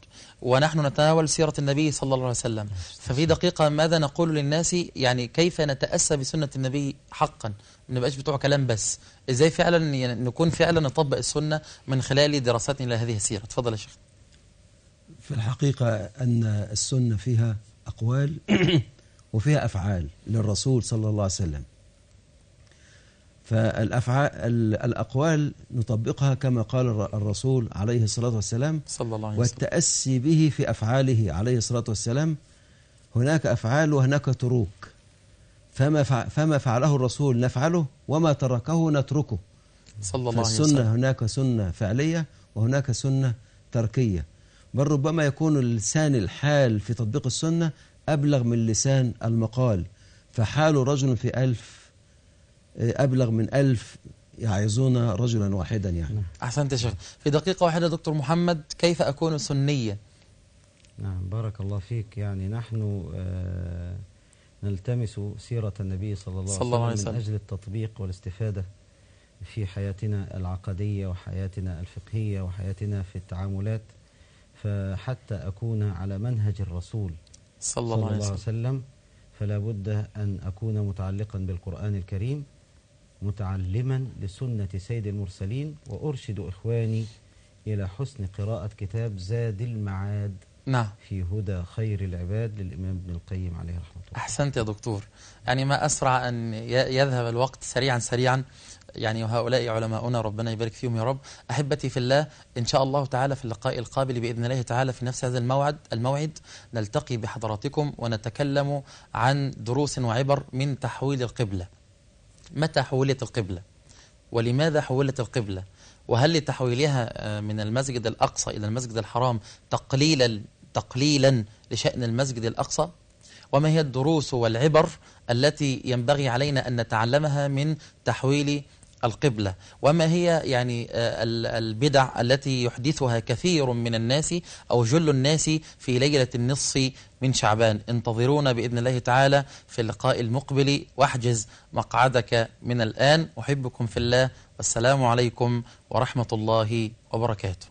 ونحن نتناول سيرة النبي صلى الله عليه وسلم. ففي دقيقة ماذا نقول للناس؟ يعني كيف نتأسى بسنة النبي حقا؟ ما نبقاش بتوع كلام بس. إزاي فعلا يعني نكون فعلا نطبق السنة من خلال دراستنا لهذه السيرة؟ اتفضل يا شيخ. في الحقيقة أن السنة فيها أقوال وفيها أفعال للرسول صلى الله عليه وسلم. فالأفعال ال- الأقوال نطبقها كما قال الر- الرسول عليه الصلاة والسلام صلى الله عليه وسلم. والتأسي به في أفعاله عليه الصلاة والسلام هناك أفعال وهناك تروك فما فما فعله الرسول نفعله وما تركه نتركه. صلى الله عليه وسلم. فالسنة هناك سنة فعلية وهناك سنة تركية. بل ربما يكون لسان الحال في تطبيق السنة أبلغ من لسان المقال. فحال رجل في ألف أبلغ من ألف يعظون رجلا واحدا يعني. أحسنت يا شيخ. في دقيقة واحدة دكتور محمد كيف أكون سنيا؟ نعم بارك الله فيك. يعني نحن آه، نلتمس سيرة النبي صلى الله, صلى الله عليه وسلم. من. أجل التطبيق والاستفادة في حياتنا العقدية وحياتنا الفقهية وحياتنا في التعاملات. فحتى أكون على منهج الرسول صلى الله صلى عليه الله عليه وسلم. وسلم فلا بد أن أكون متعلقا بالقرآن الكريم. متعلما لسنة سيد المرسلين وأرشد إخواني إلى حسن قراءة كتاب زاد المعاد نعم. في هدى خير العباد للإمام ابن القيم عليه رحمة الله. أحسنت يا دكتور. يعني ما أسرع أن يذهب الوقت سريعا سريعا يعني وهؤلاء علماؤنا ربنا يبارك فيهم يا رب. أحبتي في الله إن شاء الله تعالى في اللقاء القابل بإذن الله تعالى في نفس هذا الموعد الموعد نلتقي بحضراتكم ونتكلم عن دروس وعبر من تحويل القبلة. متى حولت القبلة؟ ولماذا حولت القبلة؟ وهل لتحويلها آه، من المسجد الأقصى إلى المسجد الحرام تقليلا تقليلا لشأن المسجد الأقصى؟ وما هي الدروس والعبر التي ينبغي علينا أن نتعلمها من تحويل القبلة. وما هي يعني آه، ال- البدع التي يحدثها كثير من الناس أو جل الناس في ليلة النصف من شعبان. انتظرونا بإذن الله تعالى في اللقاء المقبل. واحجز مقعدك من الآن. أحبكم في الله. والسلام عليكم ورحمة الله وبركاته.